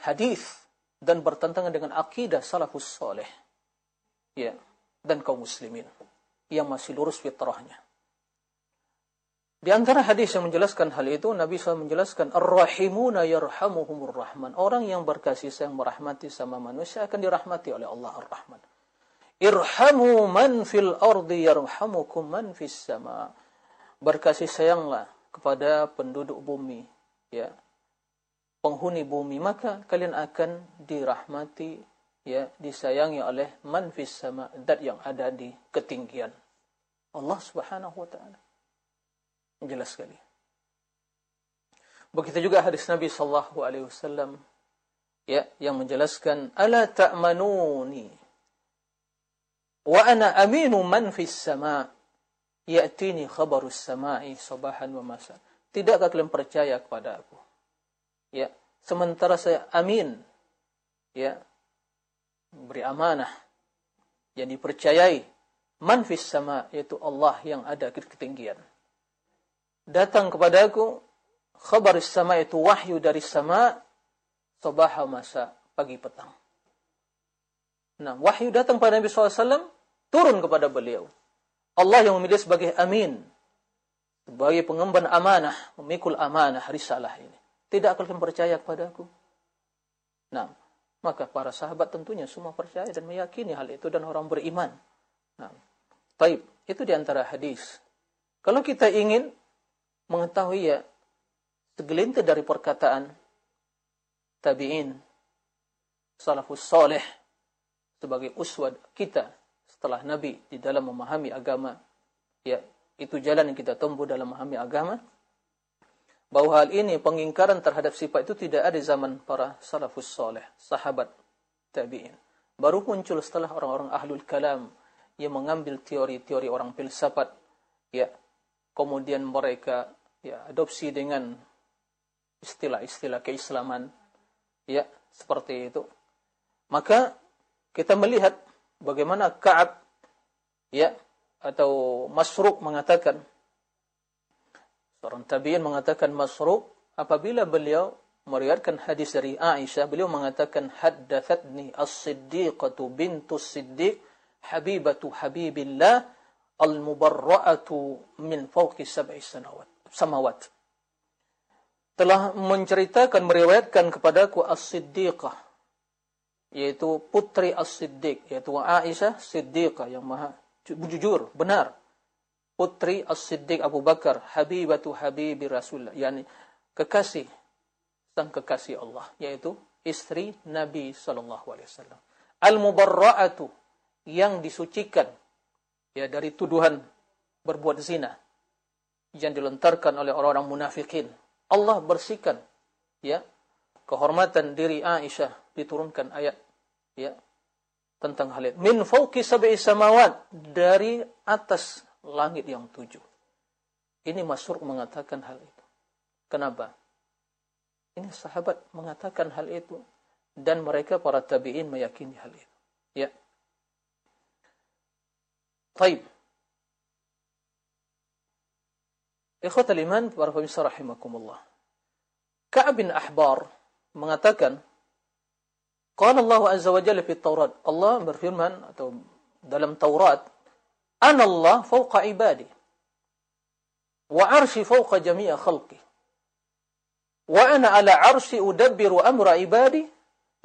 hadis dan bertentangan dengan akidah salafus soleh ya dan kaum muslimin yang masih lurus fitrahnya. Di antara hadis yang menjelaskan hal itu Nabi SAW menjelaskan ar-rahimuna yarhamuhumur rahman. Orang yang berkasih sayang merahmati sama manusia akan dirahmati oleh Allah ar-rahman. Irhamu man fil ardi yarhamukum man fis sama. Berkasih sayanglah kepada penduduk bumi ya penghuni bumi maka kalian akan dirahmati ya disayangi oleh man fis sama dat yang ada di ketinggian. Allah Subhanahu wa taala. Jelas sekali. Begitu juga hadis Nabi sallallahu alaihi wasallam ya yang menjelaskan ala ta'manuni? Wa ana aminu man fis sama? Ya'tini khabarus sama'i sabahan wa masa. Tidakkah kalian percaya kepada aku ya sementara saya amin. Ya beri amanah. Yang dipercayai man fis sama yaitu Allah yang ada di ketinggian. Datang kepadaku khabar sama itu wahyu dari sama sabaha masa pagi petang. Nah wahyu datang pada Nabi SAW turun kepada beliau. Allah yang memilih sebagai amin. Sebagai pengemban amanah memikul amanah risalah ini tidak akan percaya kepada aku. Nah, maka para sahabat tentunya semua percaya dan meyakini hal itu dan orang beriman. Nah, baik, itu di antara hadis. Kalau kita ingin mengetahui ya segelintir dari perkataan tabi'in salafus soleh sebagai uswad kita setelah Nabi di dalam memahami agama ya itu jalan yang kita tempuh dalam memahami agama bahwa hal ini pengingkaran terhadap sifat itu tidak ada zaman para salafus soleh, sahabat tabi'in. Baru muncul setelah orang-orang ahlul kalam yang mengambil teori-teori orang filsafat ya kemudian mereka ya adopsi dengan istilah-istilah keislaman ya seperti itu maka kita melihat bagaimana Ka'ab ya atau Masruq mengatakan seorang tabi'in mengatakan Masruq apabila beliau meriwayatkan hadis dari Aisyah beliau mengatakan haddathatni as-siddiqatu bintu siddiq habibatu habibillah al-mubarra'atu min fawqi sab'i sanawat samawat. Telah menceritakan meriwayatkan kepadaku as-siddiqah yaitu putri as-siddiq yaitu Aisyah siddiqah yang maha jujur benar putri as-siddiq Abu Bakar habibatu habibi rasulullah yakni kekasih sang kekasih Allah yaitu istri Nabi sallallahu alaihi wasallam. Al-mubarra'atu yang disucikan ya dari tuduhan berbuat zina yang dilontarkan oleh orang-orang munafikin. Allah bersihkan ya kehormatan diri Aisyah diturunkan ayat ya tentang hal itu. Min fawqi sab'i samawat dari atas langit yang tujuh ini Masruq mengatakan hal itu kenapa ini sahabat mengatakan hal itu dan mereka para tabi'in meyakini hal itu. Ya. Baik. Ikhwat al-iman para pemirsa rahimakumullah. Ka'ab bin Ahbar mengatakan Qala Allah Azza wa Jalla fi Taurat. Allah berfirman atau dalam Taurat, "Ana Allah fawqa ibadi wa 'arsy fawqa jami'a khalqi." wa ana ala arsi udabbiru amra ibadi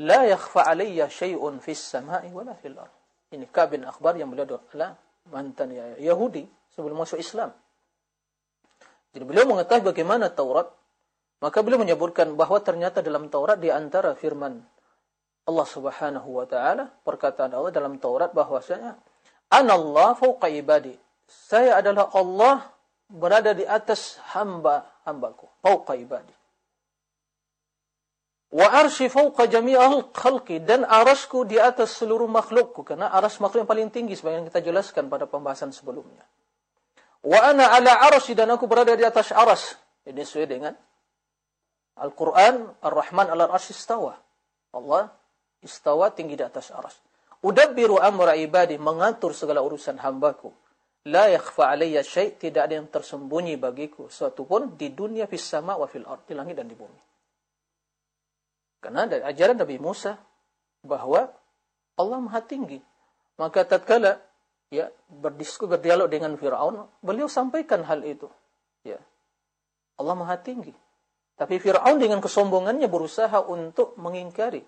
la yakhfa alayya shay'un fis sama'i wala fil ard ini kabin akhbar yang beliau adalah mantan ya Yahudi sebelum masuk Islam. Jadi beliau mengetahui bagaimana Taurat. Maka beliau menyebutkan bahawa ternyata dalam Taurat di antara firman Allah Subhanahu wa taala perkataan Allah dalam Taurat bahwasanya anallahu fawqa ibadi. Saya adalah Allah berada di atas hamba-hambaku fawqa ibadi. Wa arsy fawqa jami'il khalqi. Dan arasku di atas seluruh makhlukku. Karena aras makhluk yang paling tinggi sebagaimana kita jelaskan pada pembahasan sebelumnya. Wa ana ala arsy dan aku berada di atas aras. Ini sesuai dengan Al-Quran Ar-Rahman ala arsy istawa. Allah istawa tinggi di atas aras udabbiru amra ibadi mengatur segala urusan hambaku la yakhfa alayya syai' tidak ada yang tersembunyi bagiku suatu pun di dunia fis sama wa fil ard di langit dan di bumi Karena dari ajaran Nabi Musa bahawa Allah Maha Tinggi. Maka tatkala ya berdiskusi berdialog dengan Firaun, beliau sampaikan hal itu. Ya. Allah Maha Tinggi. Tapi Firaun dengan kesombongannya berusaha untuk mengingkari.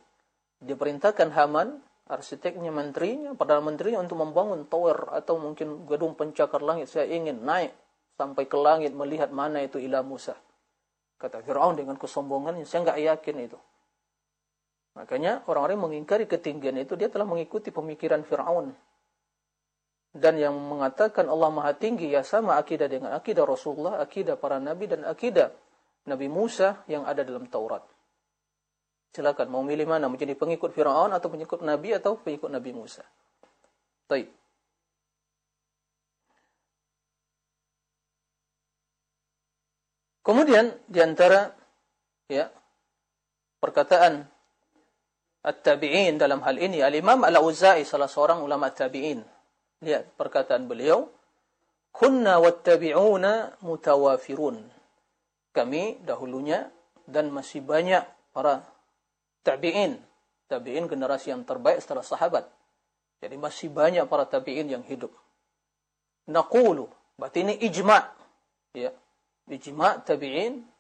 Dia perintahkan Haman, arsiteknya, menterinya, perdana menterinya untuk membangun tower atau mungkin gedung pencakar langit. Saya ingin naik sampai ke langit melihat mana itu ilah Musa. Kata Firaun dengan kesombongannya, saya enggak yakin itu. Makanya orang-orang mengingkari ketinggian itu dia telah mengikuti pemikiran Fir'aun. Dan yang mengatakan Allah Maha Tinggi ya sama akidah dengan akidah Rasulullah, akidah para nabi dan akidah Nabi Musa yang ada dalam Taurat. Silakan mau milih mana menjadi pengikut Fir'aun atau pengikut nabi atau pengikut Nabi Musa. Baik. Kemudian di antara ya perkataan At-Tabi'in dalam hal ini Al-Imam Al-Auza'i salah seorang ulama Tabi'in lihat perkataan beliau kunna wattabi'una mutawafirun kami dahulunya dan masih banyak para tabi'in tabi'in generasi yang terbaik setelah sahabat jadi masih banyak para tabi'in yang hidup naqulu berarti ini ijma' ya ijma' tabi'in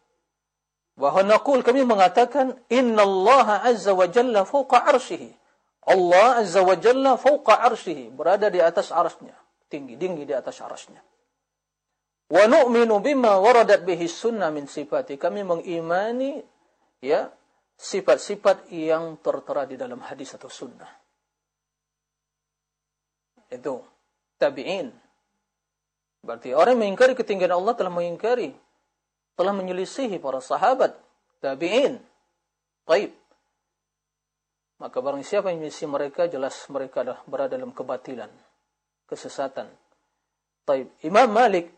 Bahawa nakul kami mengatakan Inna Allah Azza wa Jalla fauqa arsyihi. Allah Azza wa Jalla fauqa arsyihi. Berada di atas arasnya. Tinggi, tinggi di atas arasnya. Wa nu'minu bima waradat bihi sunnah min sifati. Kami mengimani ya sifat-sifat yang tertera di dalam hadis atau sunnah. Itu tabi'in. Berarti orang mengingkari ketinggian Allah telah mengingkari telah menyelisihi para sahabat tabi'in. Baik. Maka barang siapa yang menyelisihi mereka, jelas mereka dah berada dalam kebatilan. kesesatan. Taib. Imam Malik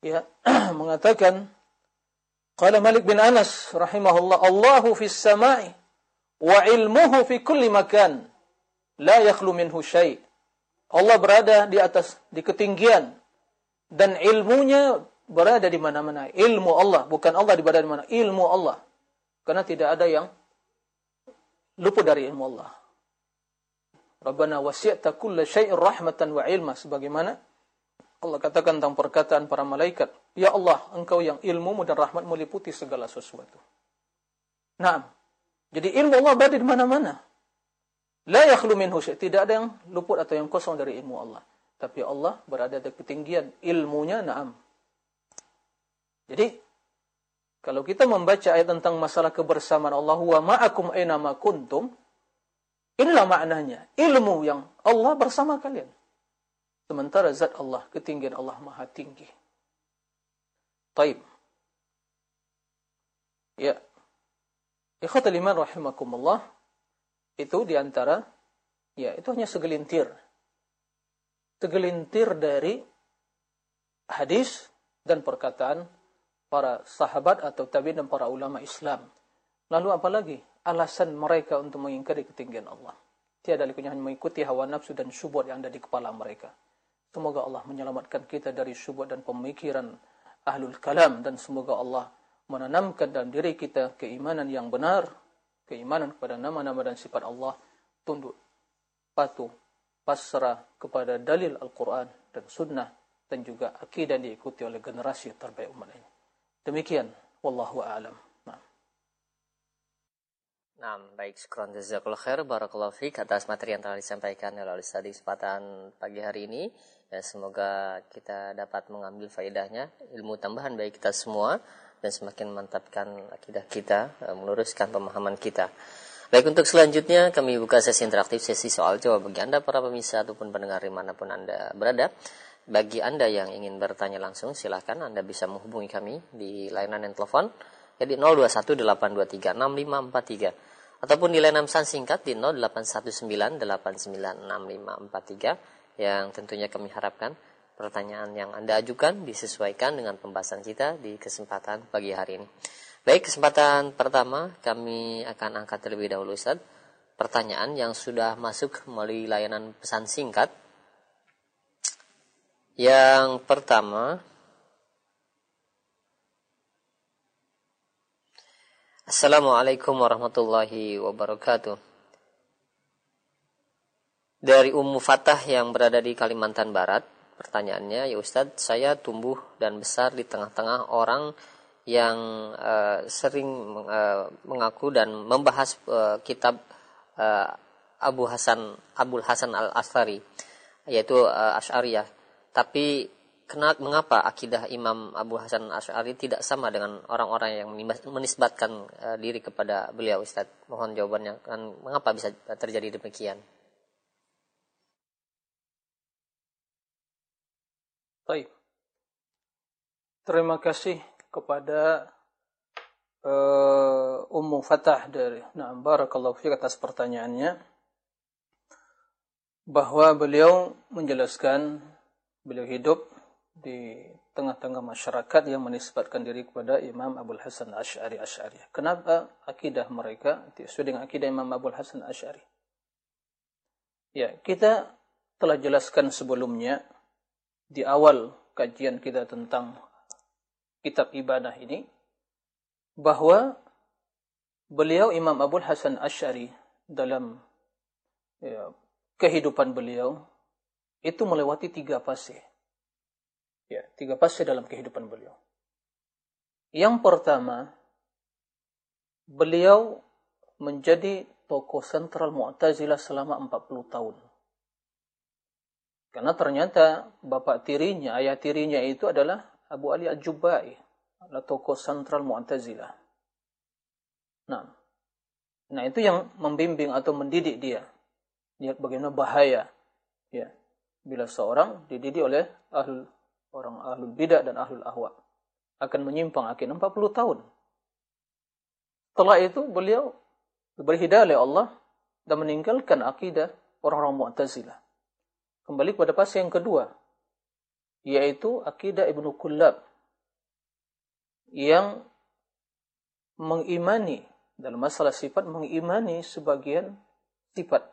ya mengatakan qala Malik bin Anas rahimahullah Allahu fis sama'i wa ilmuhu fi kulli makan la yakhlu minhu syai' Allah berada di atas di ketinggian dan ilmunya berada di mana-mana. Ilmu Allah bukan Allah di mana-mana ilmu Allah. Karena tidak ada yang luput dari ilmu Allah. Rabbana wasi'ta kulla syai'in rahmatan wa ilma sebagaimana Allah katakan tentang perkataan para malaikat, "Ya Allah, Engkau yang ilmumu dan rahmatmu meliputi segala sesuatu." Naam. Jadi ilmu Allah berada di mana-mana. La yakhlu minhu syai', tidak ada yang luput atau yang kosong dari ilmu Allah. Tapi Allah berada di ketinggian ilmunya, naam. Jadi kalau kita membaca ayat tentang masalah kebersamaan Allah wa ma'akum aina ma kuntum, Inilah maknanya. Ilmu yang Allah bersama kalian. Sementara zat Allah, ketinggian Allah maha tinggi. Taib. Ya. Ikhatul iman rahimakumullah. Itu diantara, ya itu hanya segelintir. Segelintir dari hadis dan perkataan para sahabat atau tabi'in dan para ulama Islam. Lalu apa lagi? alasan mereka untuk mengingkari ketinggian Allah. Tiada lagi hanya mengikuti hawa nafsu dan syubhat yang ada di kepala mereka. Semoga Allah menyelamatkan kita dari syubhat dan pemikiran ahlul kalam dan semoga Allah menanamkan dalam diri kita keimanan yang benar, keimanan kepada nama-nama dan sifat Allah, tunduk, patuh, pasrah kepada dalil Al-Quran dan Sunnah dan juga akidah diikuti oleh generasi terbaik umat ini. Demikian, wallahu a'lam. Nah, baik, sekurang jazakallah khair, barakallahu fiqh atas materi yang telah disampaikan oleh Ustaz di kesempatan pagi hari ini. Dan semoga kita dapat mengambil faedahnya, ilmu tambahan bagi kita semua, dan semakin mantapkan akidah kita, eh, meluruskan pemahaman kita. Baik, untuk selanjutnya kami buka sesi interaktif, sesi soal jawab bagi Anda para pemirsa ataupun pendengar di mana pun Anda berada. Bagi Anda yang ingin bertanya langsung, silakan Anda bisa menghubungi kami di layanan yang telepon, jadi 0218236543 ataupun di layanan pesan singkat di 0819896543 yang tentunya kami harapkan pertanyaan yang Anda ajukan disesuaikan dengan pembahasan kita di kesempatan pagi hari ini. Baik, kesempatan pertama kami akan angkat terlebih dahulu Ustaz. Pertanyaan yang sudah masuk melalui layanan pesan singkat. Yang pertama, Assalamualaikum warahmatullahi wabarakatuh. Dari Ummu Fatah yang berada di Kalimantan Barat, pertanyaannya, ya Ustadz, saya tumbuh dan besar di tengah-tengah orang yang uh, sering uh, mengaku dan membahas uh, kitab uh, Abu Hasan Abdul Hasan Al Asari, yaitu uh, Ash'ariyah. Tapi kenapa mengapa akidah Imam Abu Hasan Asy'ari tidak sama dengan orang-orang yang menisbatkan uh, diri kepada beliau Ustaz? Mohon jawabannya kan mengapa bisa terjadi demikian? Baik. Terima kasih kepada uh, Ummu Fatah dari Na'am barakallahu fiik atas pertanyaannya bahwa beliau menjelaskan beliau hidup di tengah-tengah masyarakat yang menisbatkan diri kepada Imam Abu Hasan Ash'ari Ash'ari. Kenapa akidah mereka sesuai dengan akidah Imam Abu Hasan Ash'ari? Ya, kita telah jelaskan sebelumnya di awal kajian kita tentang kitab ibadah ini bahwa beliau Imam Abu Hasan Ash'ari dalam ya, kehidupan beliau itu melewati tiga fase. Ya, tiga fase dalam kehidupan beliau. Yang pertama, beliau menjadi tokoh sentral Mu'tazilah selama 40 tahun. Karena ternyata bapak tirinya, ayah tirinya itu adalah Abu Ali Al-Jubai, adalah tokoh sentral Mu'tazilah. Nah, nah itu yang membimbing atau mendidik dia. Lihat bagaimana bahaya ya bila seorang dididik oleh ahlul orang ahlul bidah dan ahlul ahwa akan menyimpang akhir 40 tahun. Setelah itu beliau diberi hidayah oleh Allah dan meninggalkan akidah orang-orang Mu'tazilah. kembali kepada fase yang kedua yaitu akidah Ibnu Kullab yang mengimani dalam masalah sifat mengimani sebagian sifat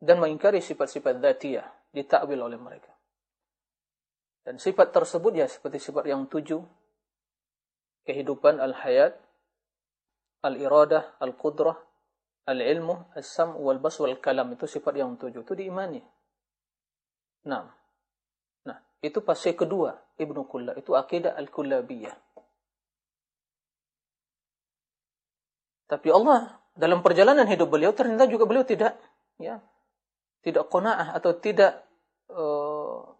dan mengingkari sifat-sifat dzatiyah ditakwil oleh mereka. Dan sifat tersebut ya seperti sifat yang tujuh. Kehidupan al-hayat, al-iradah, al-qudrah, al-ilmu, al-sam, wal-bas, wal-kalam. Itu sifat yang tujuh. Itu diimani. Nah, nah itu fase kedua Ibnu Kullab itu akidah al-kullabiyah. Tapi Allah dalam perjalanan hidup beliau ternyata juga beliau tidak ya tidak qanaah atau tidak uh,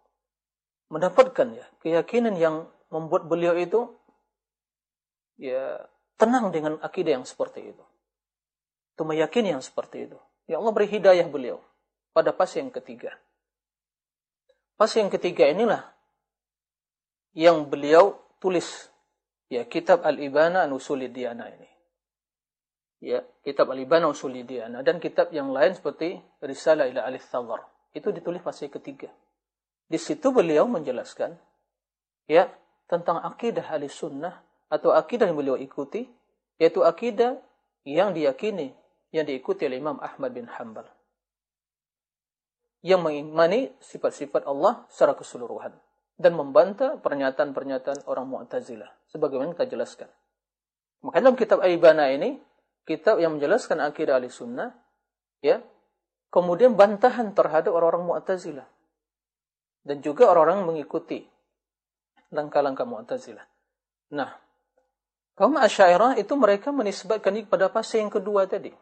mendapatkan ya keyakinan yang membuat beliau itu ya tenang dengan akidah yang seperti itu. Itu meyakini yang seperti itu. Ya Allah beri hidayah beliau pada fase yang ketiga. Fase yang ketiga inilah yang beliau tulis ya kitab Al-Ibana Nusulid Diyana ini ya kitab Al-Ibana Usulidiyana dan kitab yang lain seperti Risalah ila Alif Thawar. Itu ditulis fase ketiga. Di situ beliau menjelaskan ya tentang akidah ahli sunnah atau akidah yang beliau ikuti yaitu akidah yang diyakini yang diikuti oleh Imam Ahmad bin Hanbal yang mengimani sifat-sifat Allah secara keseluruhan dan membantah pernyataan-pernyataan orang Mu'tazilah sebagaimana kita jelaskan. Maka dalam kitab Aibana ini kitab yang menjelaskan akidah ahli sunnah, ya, kemudian bantahan terhadap orang-orang mu'tazilah. Dan juga orang-orang mengikuti langkah-langkah mu'tazilah. Nah, kaum asyairah itu mereka menisbatkan ini kepada fase yang kedua tadi.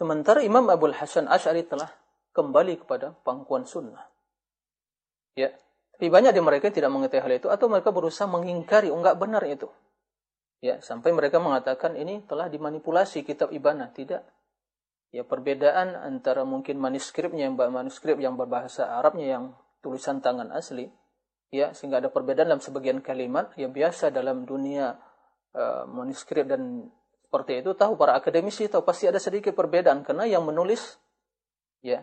Sementara Imam Abu Hasan Ash'ari telah kembali kepada pangkuan sunnah. Ya, tapi banyak di mereka tidak mengetahui hal itu atau mereka berusaha mengingkari, oh, enggak benar itu. Ya, sampai mereka mengatakan ini telah dimanipulasi kitab Ibana. Tidak. Ya, perbedaan antara mungkin manuskripnya yang manuskrip yang berbahasa Arabnya yang tulisan tangan asli, ya, sehingga ada perbedaan dalam sebagian kalimat, ya biasa dalam dunia uh, manuskrip dan seperti itu tahu para akademisi tahu pasti ada sedikit perbedaan. Karena yang menulis ya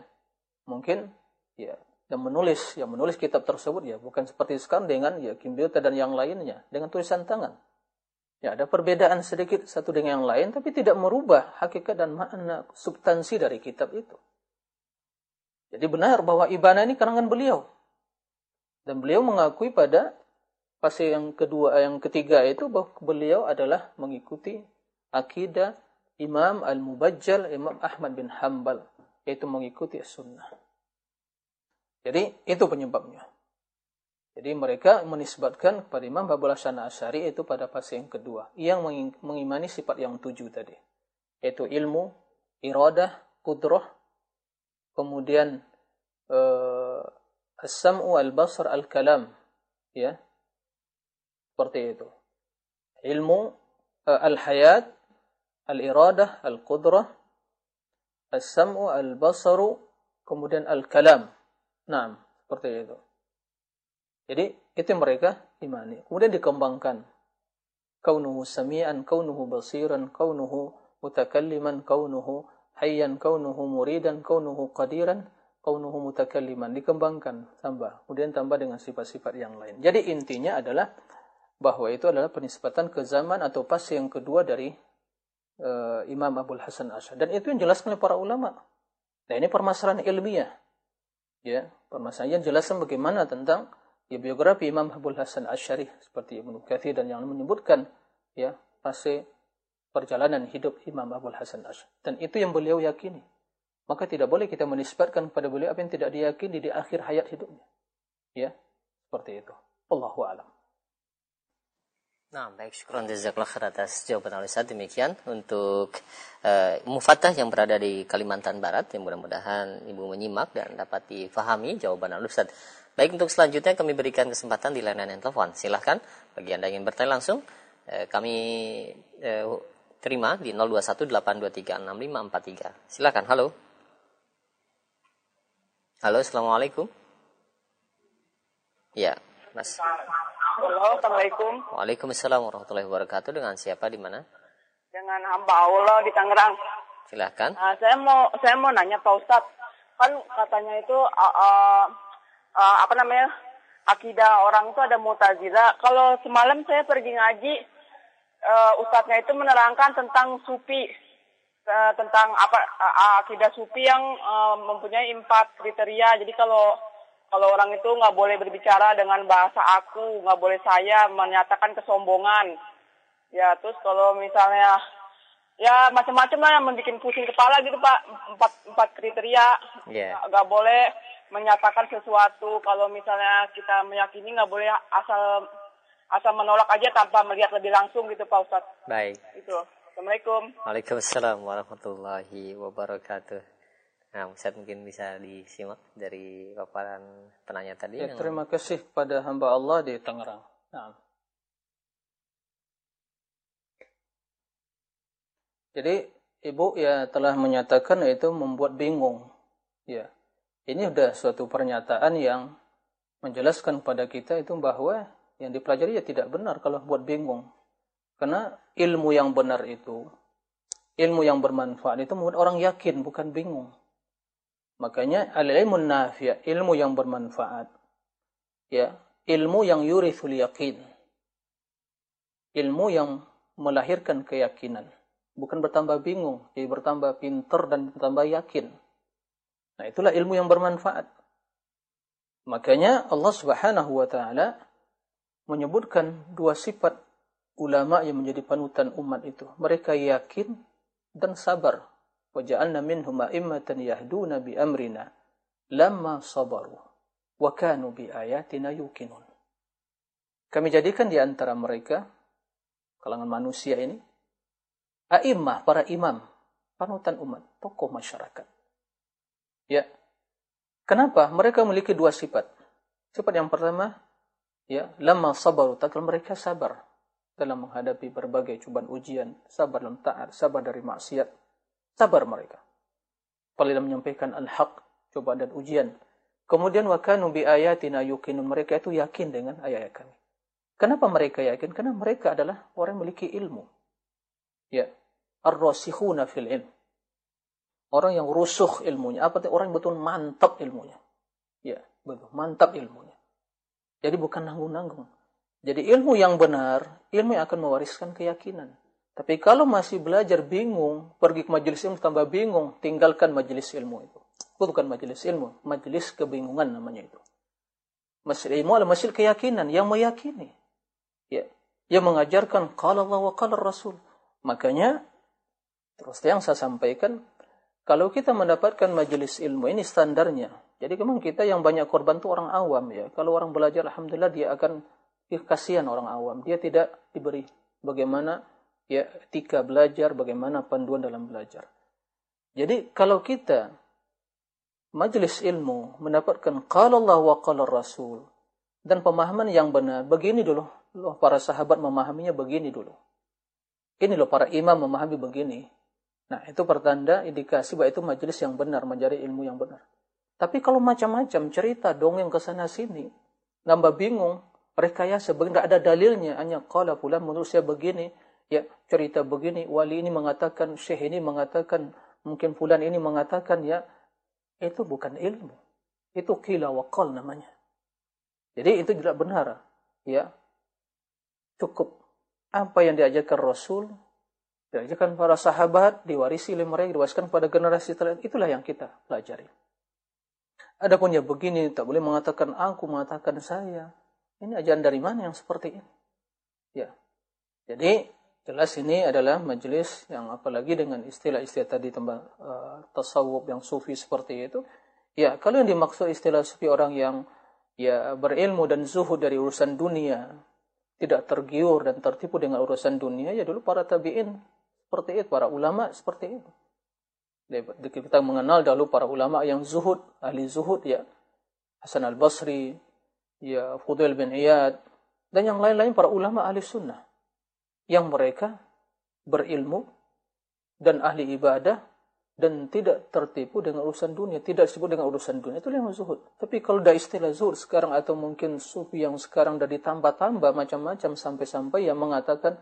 mungkin ya yang menulis yang menulis kitab tersebut ya bukan seperti sekarang dengan ya kimbiota dan yang lainnya dengan tulisan tangan Ya, ada perbedaan sedikit satu dengan yang lain, tapi tidak merubah hakikat dan makna substansi dari kitab itu. Jadi benar bahwa Ibana ini karangan beliau. Dan beliau mengakui pada fase yang kedua, yang ketiga itu bahwa beliau adalah mengikuti akidah Imam Al-Mubajjal, Imam Ahmad bin Hanbal. Yaitu mengikuti sunnah. Jadi itu penyebabnya. Jadi mereka menisbatkan kepada Imam Babul Hasan Asyari itu pada fase yang kedua. Yang mengimani sifat yang tujuh tadi. Yaitu ilmu, iradah, kudroh, kemudian uh, as-sam'u al-basar al-kalam. Ya. Seperti itu. Ilmu, uh, al-hayat, al-iradah, al-kudrah, as-sam'u al-basaru, kemudian al-kalam. Nah, seperti itu. Jadi itu mereka imani. Kemudian dikembangkan. Kaunuhu sami'an, kaunuhu basiran, kaunuhu mutakalliman, kaunuhu hayyan, kaunuhu muridan, kaunuhu qadiran, kaunuhu mutakalliman. Dikembangkan tambah. Kemudian tambah dengan sifat-sifat yang lain. Jadi intinya adalah bahwa itu adalah penisbatan ke zaman atau pas yang kedua dari uh, Imam Abdul Hasan Asyad. Dan itu yang jelaskan oleh para ulama. Nah ini permasalahan ilmiah. Ya, permasalahan yang jelaskan bagaimana tentang ya biografi Imam Abdul Hasan Asy'ari seperti Ibnu Katsir dan yang menyebutkan ya fase perjalanan hidup Imam Abdul Hasan Asy'ari. Dan itu yang beliau yakini. Maka tidak boleh kita menisbatkan kepada beliau apa yang tidak diyakini di akhir hayat hidupnya. Ya seperti itu. Allahu a'lam. Nah, baik. Syukur jazakallah khair atas jawaban Alisa demikian untuk uh, mufatah yang berada di Kalimantan Barat. Yang mudah-mudahan Ibu menyimak dan dapat difahami jawaban Alisa. Baik untuk selanjutnya kami berikan kesempatan di layanan telepon. Silahkan bagi anda yang bertanya langsung eh, kami eh, terima di 0218236543. Silahkan. Halo. Halo, assalamualaikum. Ya, Mas. Halo, assalamualaikum. Waalaikumsalam warahmatullahi wabarakatuh. Dengan siapa di mana? Dengan hamba Allah di Tangerang. Silahkan. Nah, saya mau saya mau nanya Pak Ustadz, kan katanya itu uh, uh, uh, apa namanya akidah orang itu ada mutazila. Kalau semalam saya pergi ngaji, uh, Ustadznya itu menerangkan tentang sufi, uh, tentang apa uh, akidah sufi yang uh, mempunyai empat kriteria. Jadi kalau kalau orang itu nggak boleh berbicara dengan bahasa aku, nggak boleh saya menyatakan kesombongan. Ya, terus kalau misalnya ya macam-macam lah yang membuat pusing kepala gitu pak empat empat kriteria Yeah. nggak boleh menyatakan sesuatu kalau misalnya kita meyakini nggak boleh asal asal menolak aja tanpa melihat lebih langsung gitu pak Ustadz Baik. itu assalamualaikum Waalaikumsalam warahmatullahi wabarakatuh. Nah, Ustaz mungkin bisa disimak dari paparan penanya tadi. Ya, yang- terima kasih pada hamba Allah di Tangerang. Nah. Jadi ibu ya telah menyatakan itu membuat bingung. Ya. Ini sudah suatu pernyataan yang menjelaskan pada kita itu bahwa yang dipelajari ya tidak benar kalau buat bingung. Karena ilmu yang benar itu, ilmu yang bermanfaat itu membuat orang yakin bukan bingung. Makanya al-ilmu nafi' ilmu yang bermanfaat. Ya, ilmu yang yurithul yakin. Ilmu yang melahirkan keyakinan. Bukan bertambah bingung, jadi bertambah pinter dan bertambah yakin. Nah, itulah ilmu yang bermanfaat. Makanya Allah Subhanahu wa taala menyebutkan dua sifat ulama yang menjadi panutan umat itu. Mereka yakin dan sabar. Waja'alna minhum a'immatan yahduna bi amrina lamma sabaru wa kanu bi ayatina yuqinun. Kami jadikan di antara mereka kalangan manusia ini a'immah para imam, panutan umat, tokoh masyarakat. Ya. Kenapa? Mereka memiliki dua sifat. Sifat yang pertama, ya, lama sabaru, tatkala mereka sabar dalam menghadapi berbagai cobaan ujian, sabar dalam taat, sabar dari maksiat, sabar mereka. Apabila menyampaikan al-haq, cobaan dan ujian. Kemudian wakanu bi ayatina yuqinun mereka itu yakin dengan ayat-ayat kami. Kenapa mereka yakin? Karena mereka adalah orang yang memiliki ilmu. Ya, ar-rasikhuna fil ilm. Orang yang rusuh ilmunya, apa itu orang yang betul mantap ilmunya. Ya, betul, mantap ilmunya. Jadi bukan nanggung-nanggung. Jadi ilmu yang benar, ilmu yang akan mewariskan keyakinan. Tapi kalau masih belajar bingung, pergi ke majelis ilmu tambah bingung, tinggalkan majelis ilmu itu. Bukan majelis ilmu, majelis kebingungan namanya itu. Majelis ilmu adalah majelis keyakinan yang meyakini. Ya, yang mengajarkan qala Allah wa qala Rasul. Makanya terus yang saya sampaikan kalau kita mendapatkan majelis ilmu ini standarnya. Jadi memang kita yang banyak korban itu orang awam ya. Kalau orang belajar alhamdulillah dia akan kasihan orang awam. Dia tidak diberi bagaimana ya etika belajar, bagaimana panduan dalam belajar. Jadi kalau kita majelis ilmu mendapatkan qala Allah wa qala Rasul dan pemahaman yang benar, begini dulu. Loh, para sahabat memahaminya begini dulu. Ini loh para imam memahami begini. Nah, itu pertanda indikasi bahwa itu majelis yang benar, mencari ilmu yang benar. Tapi kalau macam-macam cerita dongeng ke sana sini, nambah bingung, rekayasa begini, ada dalilnya, hanya qala fulan menurut saya begini, ya cerita begini, wali ini mengatakan, syekh ini mengatakan, mungkin fulan ini mengatakan, ya itu bukan ilmu. Itu qila wa qal namanya. Jadi itu tidak benar. Ya, cukup apa yang diajarkan Rasul, diajarkan para sahabat, diwarisi oleh mereka, diwariskan pada generasi setelah itulah yang kita pelajari. Adapun ya begini, tak boleh mengatakan aku, mengatakan saya. Ini ajaran dari mana yang seperti ini? Ya. Jadi, jelas ini adalah majelis yang apalagi dengan istilah-istilah tadi tentang uh, tasawuf yang sufi seperti itu. Ya, kalau yang dimaksud istilah sufi orang yang ya berilmu dan zuhud dari urusan dunia, tidak tergiur dan tertipu dengan urusan dunia, ya dulu para tabi'in seperti itu, para ulama seperti itu. Kita mengenal dahulu para ulama yang zuhud, ahli zuhud ya. Hasan al-Basri, ya Fudail bin Iyad, dan yang lain-lain para ulama ahli sunnah. Yang mereka berilmu dan ahli ibadah dan tidak tertipu dengan urusan dunia, tidak disebut dengan urusan dunia. Itu yang zuhud. Tapi kalau dah istilah zuhud sekarang atau mungkin sufi yang sekarang dah ditambah-tambah macam-macam sampai-sampai yang mengatakan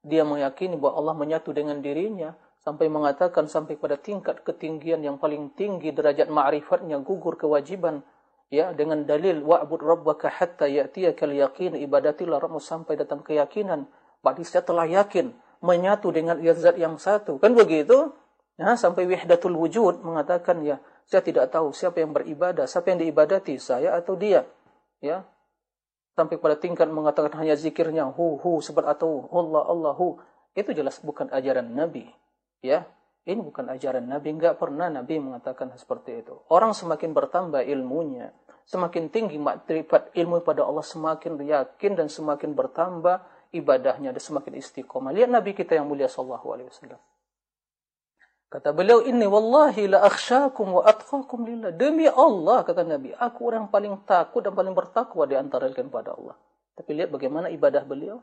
dia meyakini bahwa Allah menyatu dengan dirinya, sampai mengatakan sampai pada tingkat ketinggian yang paling tinggi derajat ma'rifatnya gugur kewajiban ya dengan dalil wa'bud rabbaka hatta ya'tiyakal yaqin ibadatilah rabbmu sampai datang keyakinan. Berarti saya telah yakin menyatu dengan zat yang satu. Kan begitu? Ya sampai wahdatul wujud mengatakan ya saya tidak tahu siapa yang beribadah siapa yang diibadati saya atau dia. Ya sampai pada tingkat mengatakan hanya zikirnya hu hu sebab atau Allah Allahu itu jelas bukan ajaran nabi Ya, ini bukan ajaran Nabi. Enggak pernah Nabi mengatakan seperti itu. Orang semakin bertambah ilmunya, semakin tinggi makrifat ilmu pada Allah, semakin yakin dan semakin bertambah ibadahnya dan semakin istiqomah. Lihat Nabi kita yang mulia sallallahu alaihi wasallam. Kata beliau, "Inni wallahi la akhsyakum wa atqakum lillah." Demi Allah kata Nabi, aku orang paling takut dan paling bertakwa di antara kalian pada Allah. Tapi lihat bagaimana ibadah beliau.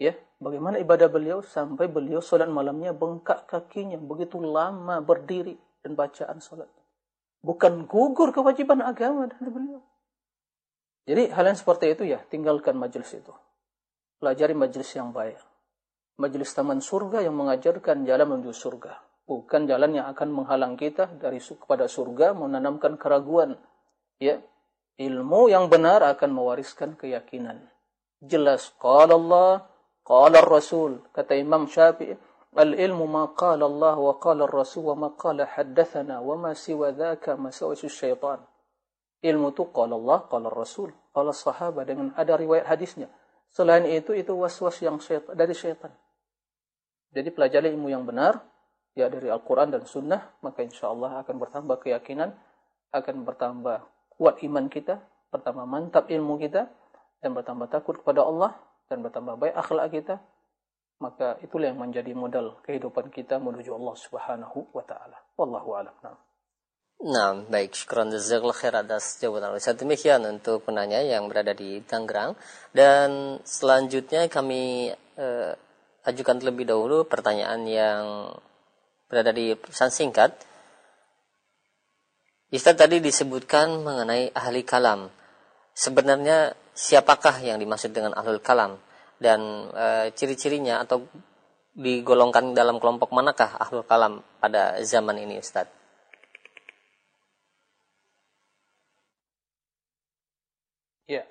Ya, bagaimana ibadah beliau sampai beliau solat malamnya bengkak kakinya begitu lama berdiri dan bacaan solat. Bukan gugur kewajiban agama dari beliau. Jadi hal yang seperti itu ya, tinggalkan majlis itu. Pelajari majlis yang baik. Majlis taman surga yang mengajarkan jalan menuju surga. Bukan jalan yang akan menghalang kita dari kepada surga, menanamkan keraguan. Ya, ilmu yang benar akan mewariskan keyakinan. Jelas, qala Allah, Qala Rasul kata Imam Syafi'i al-ilmu ma qala Allah wa qala Rasul wa ma qala haddathana wa ma siwa dhaka masawisu syaitan. Ilmu itu qala Allah, qala Rasul, qala sahabat dengan ada riwayat hadisnya. Selain itu itu was-was yang syaitan, dari syaitan. Jadi pelajari ilmu yang benar ya dari Al-Qur'an dan Sunnah, maka insyaallah akan bertambah keyakinan, akan bertambah kuat iman kita, bertambah mantap ilmu kita dan bertambah takut kepada Allah dan bertambah baik akhlak kita, maka itulah yang menjadi modal kehidupan kita menuju Allah Subhanahu wa taala. Wallahu a'lam. Nah, baik. Syukran jazakallahu khair atas jawaban Ustaz. Demikian untuk penanya yang berada di Tangerang dan selanjutnya kami eh, ajukan terlebih dahulu pertanyaan yang berada di pesan singkat. Ustaz tadi disebutkan mengenai ahli kalam. Sebenarnya siapakah yang dimaksud dengan ahlul kalam dan e, ciri-cirinya atau digolongkan dalam kelompok manakah ahlul kalam pada zaman ini Ustaz? Ya.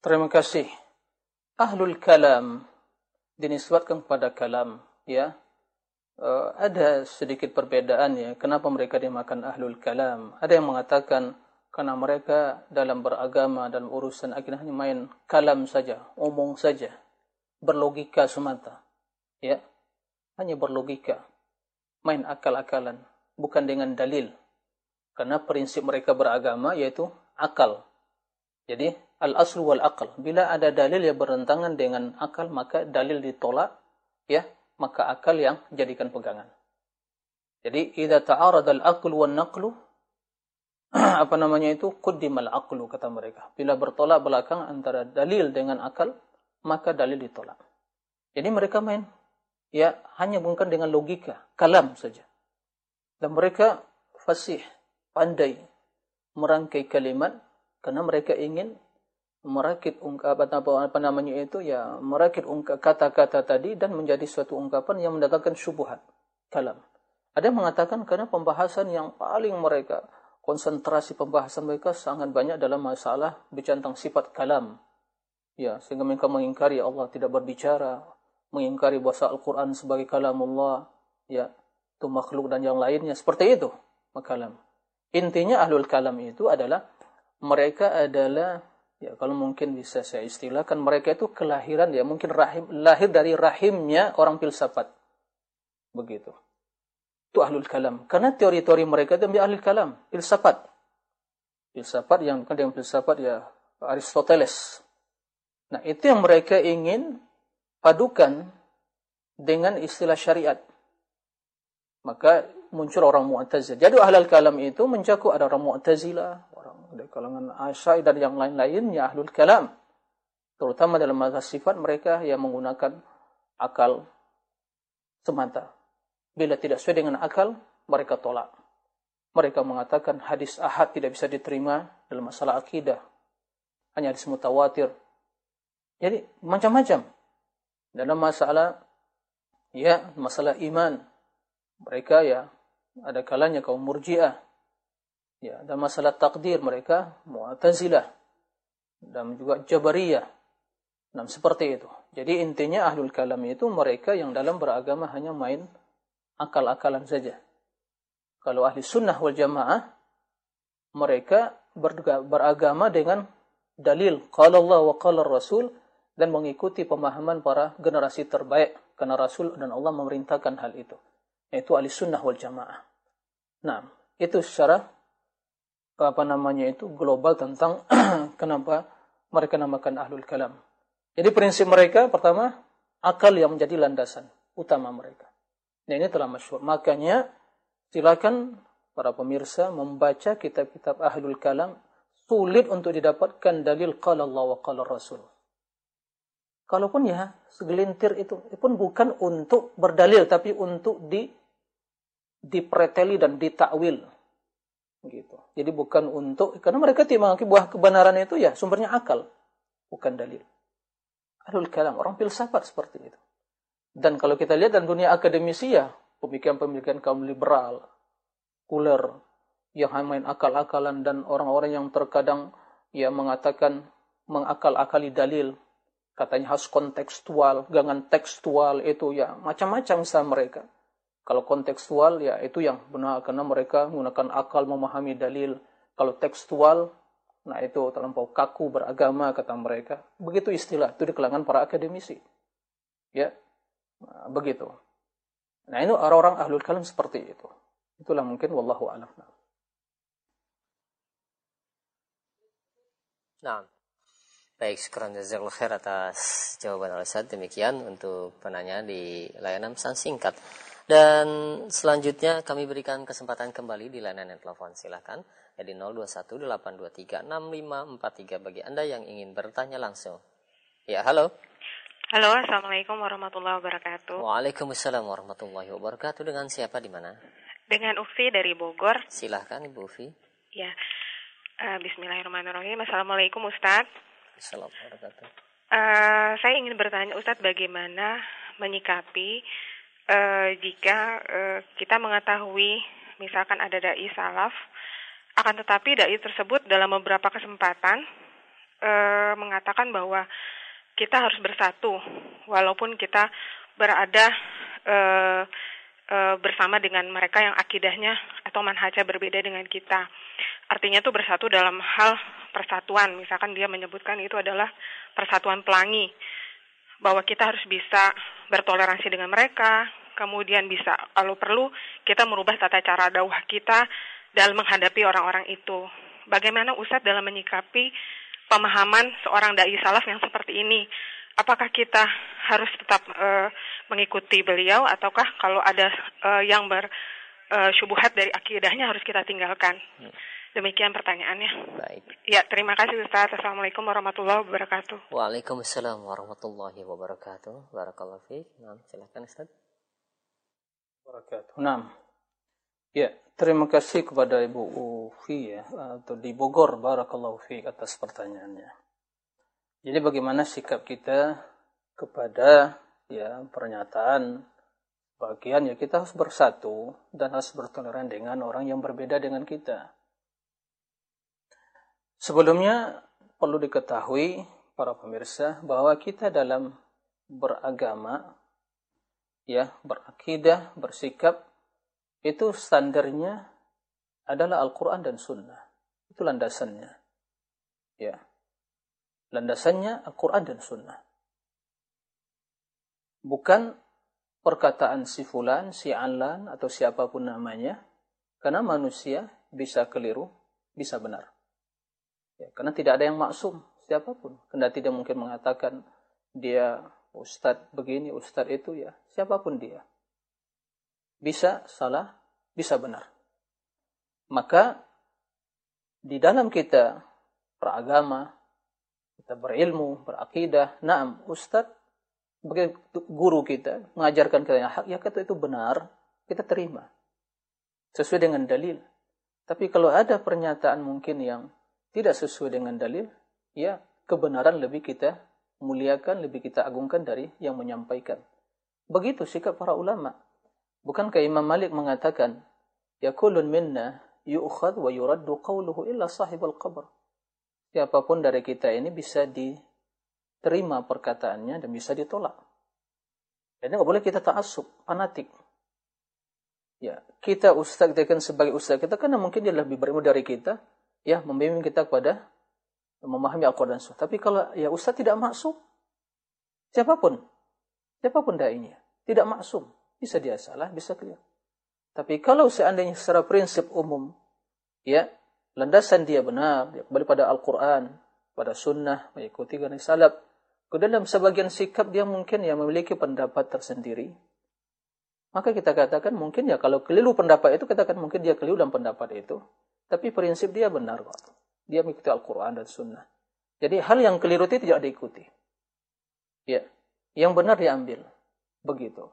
Terima kasih. Ahlul kalam dinisbatkan kepada kalam, ya. Uh, ada sedikit perbedaan ya. Kenapa mereka dimakan ahlul kalam? Ada yang mengatakan karena mereka dalam beragama dan urusan akidah hanya main kalam saja, omong saja, berlogika semata. Ya. Hanya berlogika. Main akal-akalan, bukan dengan dalil. Karena prinsip mereka beragama yaitu akal. Jadi al-aslu wal aql. Bila ada dalil yang berentangan dengan akal, maka dalil ditolak, ya, maka akal yang jadikan pegangan. Jadi idza ta'arada al-aqlu wan naqlu apa namanya itu quddimal aqlu kata mereka. Bila bertolak belakang antara dalil dengan akal, maka dalil ditolak. Jadi mereka main ya hanya bukan dengan logika, kalam saja. Dan mereka fasih, pandai merangkai kalimat karena mereka ingin merakit ungkapan apa, apa namanya itu ya merakit kata-kata tadi dan menjadi suatu ungkapan yang mendatangkan syubhat kalam. Ada yang mengatakan karena pembahasan yang paling mereka konsentrasi pembahasan mereka sangat banyak dalam masalah bicara tentang sifat kalam. Ya, sehingga mereka mengingkari Allah tidak berbicara, mengingkari bahasa Al-Quran sebagai kalam Allah, ya, itu makhluk dan yang lainnya. Seperti itu, makalam. Intinya ahlul kalam itu adalah, mereka adalah, ya kalau mungkin bisa saya istilahkan, mereka itu kelahiran, ya mungkin rahim, lahir dari rahimnya orang filsafat. Begitu itu ahlul kalam. Karena teori-teori mereka itu ahlul kalam, filsafat. Filsafat yang bukan dengan filsafat ya Aristoteles. Nah, itu yang mereka ingin padukan dengan istilah syariat. Maka muncul orang Mu'tazilah. Jadi ahlul kalam itu mencakup ada orang Mu'tazilah, orang dari kalangan Asy'ari dan yang lain-lainnya ahlul kalam. Terutama dalam masalah sifat mereka yang menggunakan akal semata. Bila tidak sesuai dengan akal, mereka tolak. Mereka mengatakan hadis ahad tidak bisa diterima dalam masalah akidah. Hanya hadis mutawatir. Jadi macam-macam. Dalam masalah Ya, masalah iman. Mereka ya ada kalanya kaum murjiah. Ya, dan masalah takdir mereka mu'tazilah dan juga jabariyah. Nah, seperti itu. Jadi intinya ahlul kalam itu mereka yang dalam beragama hanya main akal-akalan saja. Kalau ahli sunnah wal jamaah, mereka beragama dengan dalil. Qala Allah wa qala Rasul dan mengikuti pemahaman para generasi terbaik karena Rasul dan Allah memerintahkan hal itu. Yaitu ahli sunnah wal jamaah. Nah, itu secara apa namanya itu global tentang kenapa mereka namakan ahlul kalam. Jadi prinsip mereka pertama akal yang menjadi landasan utama mereka. Nah ini telah masyhur. Makanya silakan para pemirsa membaca kitab-kitab ahlul kalam sulit untuk didapatkan dalil qala Allah wa qala Rasul. Kalaupun ya segelintir itu, itu pun bukan untuk berdalil tapi untuk di dipreteli dan ditakwil gitu. Jadi bukan untuk karena mereka tidak mengaku buah kebenaran itu ya sumbernya akal bukan dalil ahlul kalam, orang filsafat seperti itu. Dan kalau kita lihat dalam dunia akademisi ya, pemikiran-pemikiran kaum liberal, kuler, yang main akal-akalan dan orang-orang yang terkadang ya mengatakan mengakal-akali dalil, katanya harus kontekstual, gangan tekstual itu ya macam-macam sah mereka. Kalau kontekstual ya itu yang benar karena mereka menggunakan akal memahami dalil. Kalau tekstual Nah itu terlampau kaku beragama kata mereka. Begitu istilah itu di kalangan para akademisi. Ya, nah, begitu. Nah ini orang-orang ahlul kalam seperti itu. Itulah mungkin wallahu a'lam. Nah, baik sekarang jazakallahu khair atas jawaban al Demikian untuk penanya di layanan pesan singkat. Dan selanjutnya kami berikan kesempatan kembali di layanan telepon. Silakan ya di 0218236543 bagi Anda yang ingin bertanya langsung. Ya, halo. Halo, Assalamualaikum warahmatullahi wabarakatuh. Waalaikumsalam warahmatullahi wabarakatuh. Dengan siapa di mana? Dengan Ufi dari Bogor. Silahkan Ibu Ufi. Ya, uh, Bismillahirrahmanirrahim. Assalamualaikum Ustadz. Assalamualaikum uh, Saya ingin bertanya Ustadz bagaimana menyikapi uh, jika uh, kita mengetahui misalkan ada dai salaf, akan tetapi dai tersebut dalam beberapa kesempatan uh, mengatakan bahwa kita harus bersatu, walaupun kita berada uh, uh, bersama dengan mereka yang akidahnya atau manhajnya berbeda dengan kita. Artinya itu bersatu dalam hal persatuan. Misalkan dia menyebutkan itu adalah persatuan pelangi bahwa kita harus bisa bertoleransi dengan mereka, kemudian bisa kalau perlu kita merubah tata cara dakwah kita dalam menghadapi orang-orang itu. Bagaimana Ustadz dalam menyikapi pemahaman seorang dai salaf yang seperti ini? Apakah kita harus tetap uh, mengikuti beliau ataukah kalau ada uh, yang bersyubuhat uh, dari akidahnya harus kita tinggalkan? Hmm. Demikian pertanyaannya. Baik. Ya, terima kasih Ustaz. Assalamualaikum warahmatullahi wabarakatuh. Waalaikumsalam warahmatullahi wabarakatuh. Barakallahu fiik. Nah, silakan Ustaz. Wabarakatuh. Nah, ya, terima kasih kepada Ibu Ufi ya, atau di Bogor. Barakallahu fiik atas pertanyaannya. Jadi bagaimana sikap kita kepada ya pernyataan bagian ya kita harus bersatu dan harus bertoleran dengan orang yang berbeda dengan kita. Sebelumnya perlu diketahui para pemirsa bahwa kita dalam beragama ya berakidah, bersikap itu standarnya adalah Al-Qur'an dan Sunnah. Itu landasannya. Ya. Landasannya Al-Qur'an dan Sunnah. Bukan perkataan si fulan, si alan atau siapapun namanya karena manusia bisa keliru, bisa benar. Ya, karena tidak ada yang maksum siapapun. Karena tidak mungkin mengatakan dia ustadz begini, ustadz itu ya. Siapapun dia. Bisa salah, bisa benar. Maka di dalam kita beragama, kita berilmu, berakidah, naam, ustadz sebagai guru kita mengajarkan kita yang hak, ya kata itu benar, kita terima. Sesuai dengan dalil. Tapi kalau ada pernyataan mungkin yang tidak sesuai dengan dalil, ya kebenaran lebih kita muliakan, lebih kita agungkan dari yang menyampaikan. Begitu sikap para ulama. Bukankah Imam Malik mengatakan, Ya kulun minna yu'khad wa yuraddu qawluhu illa sahib al-qabr. Siapapun dari kita ini bisa diterima perkataannya dan bisa ditolak. Jadi tidak boleh kita ta'asub, fanatik. Ya, kita ustaz kan sebagai ustaz kita karena mungkin dia lebih berilmu dari kita, ya membimbing kita kepada memahami Al-Quran dan Sunnah. Tapi kalau ya ustaz tidak maksum, siapapun, siapapun dainya, tidak maksum, bisa dia salah, bisa keliru. Tapi kalau seandainya secara prinsip umum, ya, landasan dia benar, dia kembali pada Al-Quran, pada sunnah, mengikuti garis salaf, ke dalam sebagian sikap dia mungkin ya memiliki pendapat tersendiri, maka kita katakan mungkin ya kalau keliru pendapat itu, katakan mungkin dia keliru dalam pendapat itu, tapi prinsip dia benar kok. Dia mengikuti Al-Quran dan sunnah. Jadi hal yang keliru itu tidak diikuti. Ya, yang benar diambil. Begitu.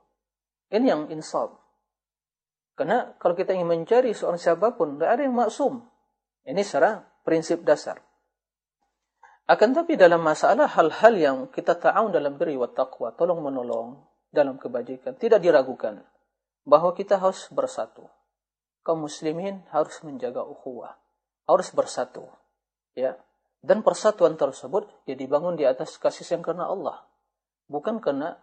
Ini yang insaf. Karena kalau kita ingin mencari seorang siapapun, tidak ada yang maksum. Ini secara prinsip dasar. Akan tapi dalam masalah hal-hal yang kita ta'awun dalam beri wa taqwa, tolong menolong dalam kebajikan, tidak diragukan bahawa kita harus bersatu. Kaum muslimin harus menjaga ukhuwah, harus bersatu. Ya. Dan persatuan tersebut ya dibangun di atas kasih sayang karena Allah. Bukan karena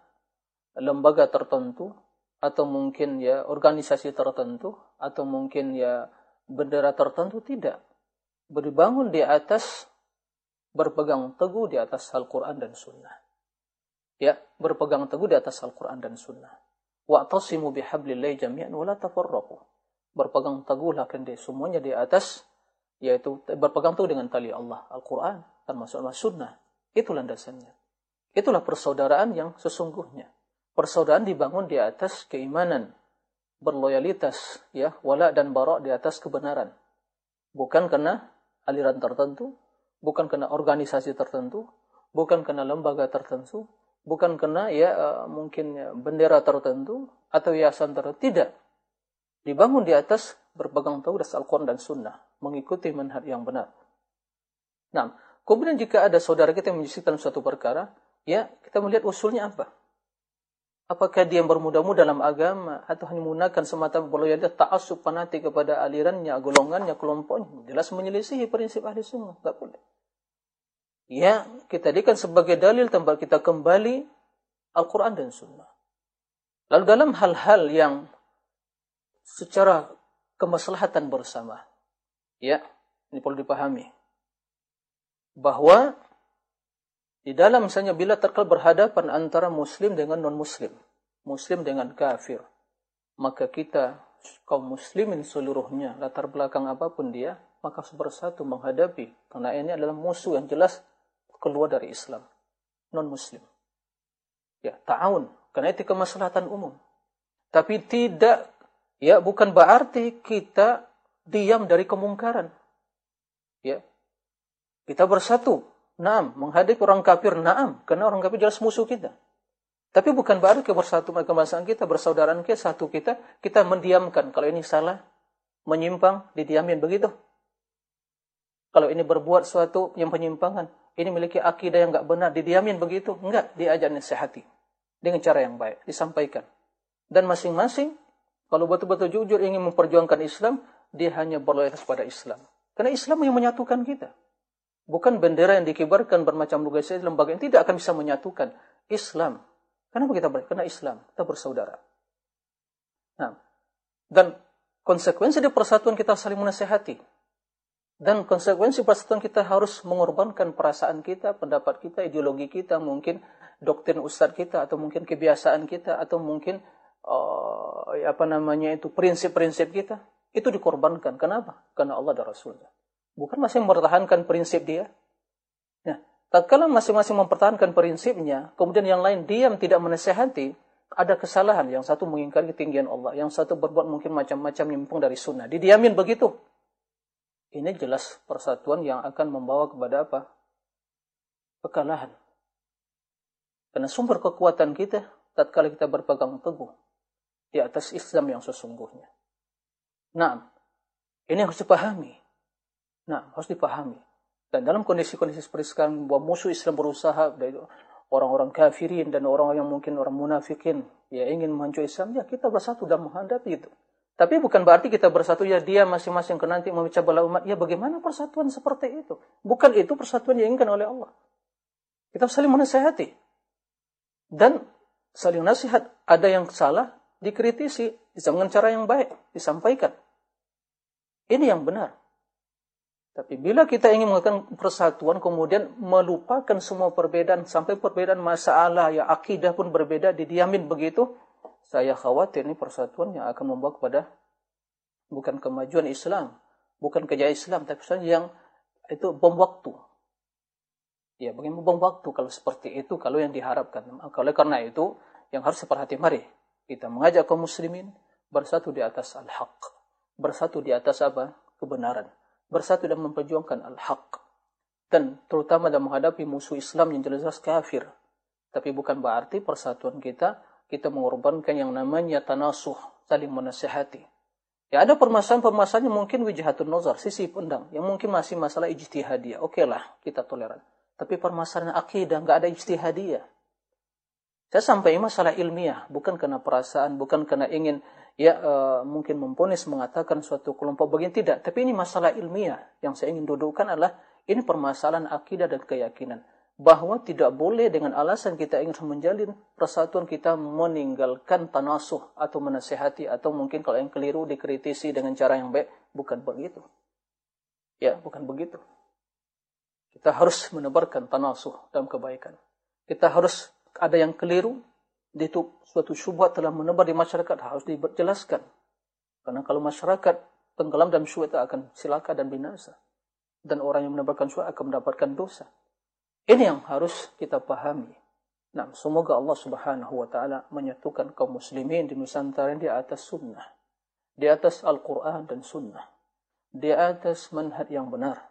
lembaga tertentu atau mungkin ya organisasi tertentu atau mungkin ya bendera tertentu tidak berbangun di atas berpegang teguh di atas Al-Qur'an dan Sunnah ya berpegang teguh di atas Al-Qur'an dan Sunnah wa tasimu bihablillahi jami'an wa la tafarraqu berpegang teguhlah kalian semuanya di atas yaitu berpegang teguh dengan tali Allah Al-Qur'an termasuk Sunnah itu landasannya itulah persaudaraan yang sesungguhnya persaudaraan dibangun di atas keimanan, berloyalitas, ya, wala dan barak di atas kebenaran. Bukan karena aliran tertentu, bukan karena organisasi tertentu, bukan karena lembaga tertentu, bukan karena ya uh, mungkin bendera tertentu atau yayasan tertentu. Tidak. Dibangun di atas berpegang teguh dasar Al-Quran dan Sunnah, mengikuti manhaj yang benar. Nah, kemudian jika ada saudara kita yang menyaksikan suatu perkara, ya kita melihat usulnya apa? Apakah dia bermuda-muda dalam agama atau hanya menggunakan semata berloyalitas ta'assub fanatik kepada alirannya, golongannya, kelompoknya? Jelas menyelisihi prinsip ahli sunnah. Tak boleh. Ya, kita jadikan sebagai dalil tempat kita kembali Al-Quran dan Sunnah. Lalu dalam hal-hal yang secara kemaslahatan bersama, ya, ini perlu dipahami. Bahawa di dalam misalnya bila terkal berhadapan antara muslim dengan non-muslim, muslim dengan kafir, maka kita kaum muslimin seluruhnya, latar belakang apapun dia, maka bersatu menghadapi. Karena ini adalah musuh yang jelas keluar dari Islam. Non-muslim. Ya, ta'awun. Karena itu kemaslahatan umum. Tapi tidak, ya bukan berarti kita diam dari kemungkaran. Ya, kita bersatu Naam, menghadapi orang kafir, naam. Karena orang kafir jelas musuh kita. Tapi bukan berarti kebersatu kebangsaan kita, bersaudaraan kita, satu kita, kita mendiamkan. Kalau ini salah, menyimpang, didiamin begitu. Kalau ini berbuat suatu yang penyimpangan, ini memiliki akidah yang enggak benar, didiamin begitu. Enggak, diajak nasihati. Dengan cara yang baik, disampaikan. Dan masing-masing, kalau betul-betul jujur ingin memperjuangkan Islam, dia hanya berloyalitas pada Islam. Karena Islam yang menyatukan kita. Bukan bendera yang dikibarkan bermacam lembaga lembaga yang tidak akan bisa menyatukan Islam. Kenapa kita ber? Karena Islam, kita bersaudara. Nah, dan konsekuensi dari persatuan kita saling menasehati. Dan konsekuensi persatuan kita harus mengorbankan perasaan kita, pendapat kita, ideologi kita, mungkin doktrin ustaz kita, atau mungkin kebiasaan kita, atau mungkin uh, apa namanya itu prinsip-prinsip kita. Itu dikorbankan. Kenapa? Karena Allah dan Rasulnya bukan masih mempertahankan prinsip dia. Nah, tatkala masing-masing mempertahankan prinsipnya, kemudian yang lain diam tidak menasehati, ada kesalahan. Yang satu mengingkari ketinggian Allah, yang satu berbuat mungkin macam-macam nyimpang dari sunnah. Didiamin begitu. Ini jelas persatuan yang akan membawa kepada apa? Kekalahan. Karena sumber kekuatan kita, tatkala kita berpegang teguh di atas Islam yang sesungguhnya. Nah, ini harus dipahami. Nah, harus dipahami. Dan dalam kondisi-kondisi seperti sekarang, bahwa musuh Islam berusaha orang-orang kafirin dan orang yang mungkin orang munafikin ya ingin menghancurkan Islam ya kita bersatu dan menghadapi itu. Tapi bukan berarti kita bersatu ya dia masing-masing ke nanti memecah belah umat. Ya bagaimana persatuan seperti itu? Bukan itu persatuan yang diinginkan oleh Allah. Kita saling menasihati. Dan saling nasihat. Ada yang salah dikritisi dengan cara yang baik disampaikan ini yang benar tapi bila kita ingin melakukan persatuan, kemudian melupakan semua perbedaan, sampai perbedaan masalah, ya akidah pun berbeda, didiamin begitu, saya khawatir ini persatuan yang akan membawa kepada bukan kemajuan Islam, bukan kejayaan Islam, tapi sebenarnya yang itu bom waktu. Ya, bagaimana bom waktu kalau seperti itu, kalau yang diharapkan. Oleh karena itu, yang harus diperhati, mari kita mengajak kaum muslimin bersatu di atas al-haq. Bersatu di atas apa? Kebenaran. Bersatu dan memperjuangkan al-haq. Dan terutama dalam menghadapi musuh Islam yang jelas kafir. Tapi bukan berarti persatuan kita kita mengorbankan yang namanya tanasuh saling menasihati. Ya ada permasalahan-permasalahan yang mungkin wijahatun nazar sisi pandang. Yang mungkin masih masalah ijtihadiyah. Okeylah kita toleran. Tapi permasalahan akidah enggak ada ijtihadiyah saya sampai masalah ilmiah bukan karena perasaan bukan karena ingin ya uh, mungkin memponis mengatakan suatu kelompok bagian tidak. Tapi ini masalah ilmiah yang saya ingin dudukkan adalah ini permasalahan akidah dan keyakinan. Bahawa tidak boleh dengan alasan kita ingin menjalin persatuan kita meninggalkan tanasuh atau menasihati atau mungkin kalau yang keliru dikritisi dengan cara yang baik. Bukan begitu. Ya bukan begitu. Kita harus menebarkan tanasuh dalam kebaikan. Kita harus ada yang keliru itu suatu syubhat telah menebar di masyarakat harus dijelaskan. Karena kalau masyarakat tenggelam dalam syubhat akan silaka dan binasa. Dan orang yang menebarkan syubhat akan mendapatkan dosa. Ini yang harus kita pahami. Nah, semoga Allah Subhanahu wa taala menyatukan kaum muslimin di Nusantara di atas sunnah. Di atas Al-Qur'an dan sunnah. Di atas manhaj yang benar.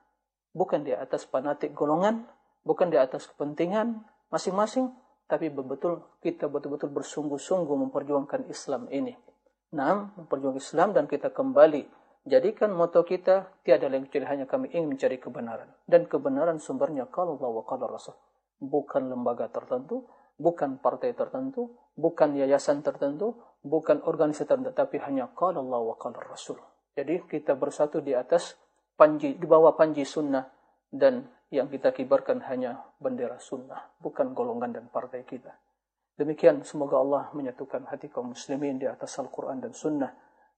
Bukan di atas fanatik golongan, bukan di atas kepentingan masing-masing, tapi betul-betul kita betul-betul bersungguh-sungguh memperjuangkan Islam ini. Nah, memperjuangkan Islam dan kita kembali jadikan moto kita tiada lain kecuali hanya kami ingin mencari kebenaran dan kebenaran sumbernya kalau Allah wa qala Rasul. Bukan lembaga tertentu, bukan partai tertentu, bukan yayasan tertentu, bukan organisasi tertentu, tapi hanya kalau Allah wa qala Rasul. Jadi kita bersatu di atas panji di bawah panji sunnah dan yang kita kibarkan hanya bendera sunnah, bukan golongan dan partai kita. Demikian semoga Allah menyatukan hati kaum muslimin di atas Al-Quran dan sunnah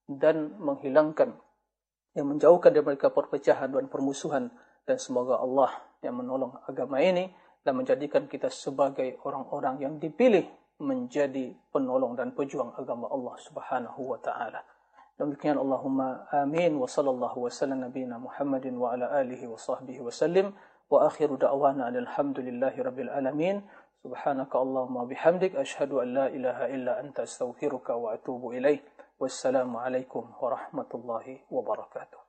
dan menghilangkan yang menjauhkan dari mereka perpecahan dan permusuhan dan semoga Allah yang menolong agama ini dan menjadikan kita sebagai orang-orang yang dipilih menjadi penolong dan pejuang agama Allah Subhanahu wa taala. Demikian Allahumma amin wa sallallahu wa sallam nabiyina Muhammadin wa ala alihi wa sahbihi wa sallim. واخر دعوانا ان الحمد لله رب العالمين سبحانك اللهم وبحمدك اشهد ان لا اله الا انت استغفرك واتوب اليه والسلام عليكم ورحمه الله وبركاته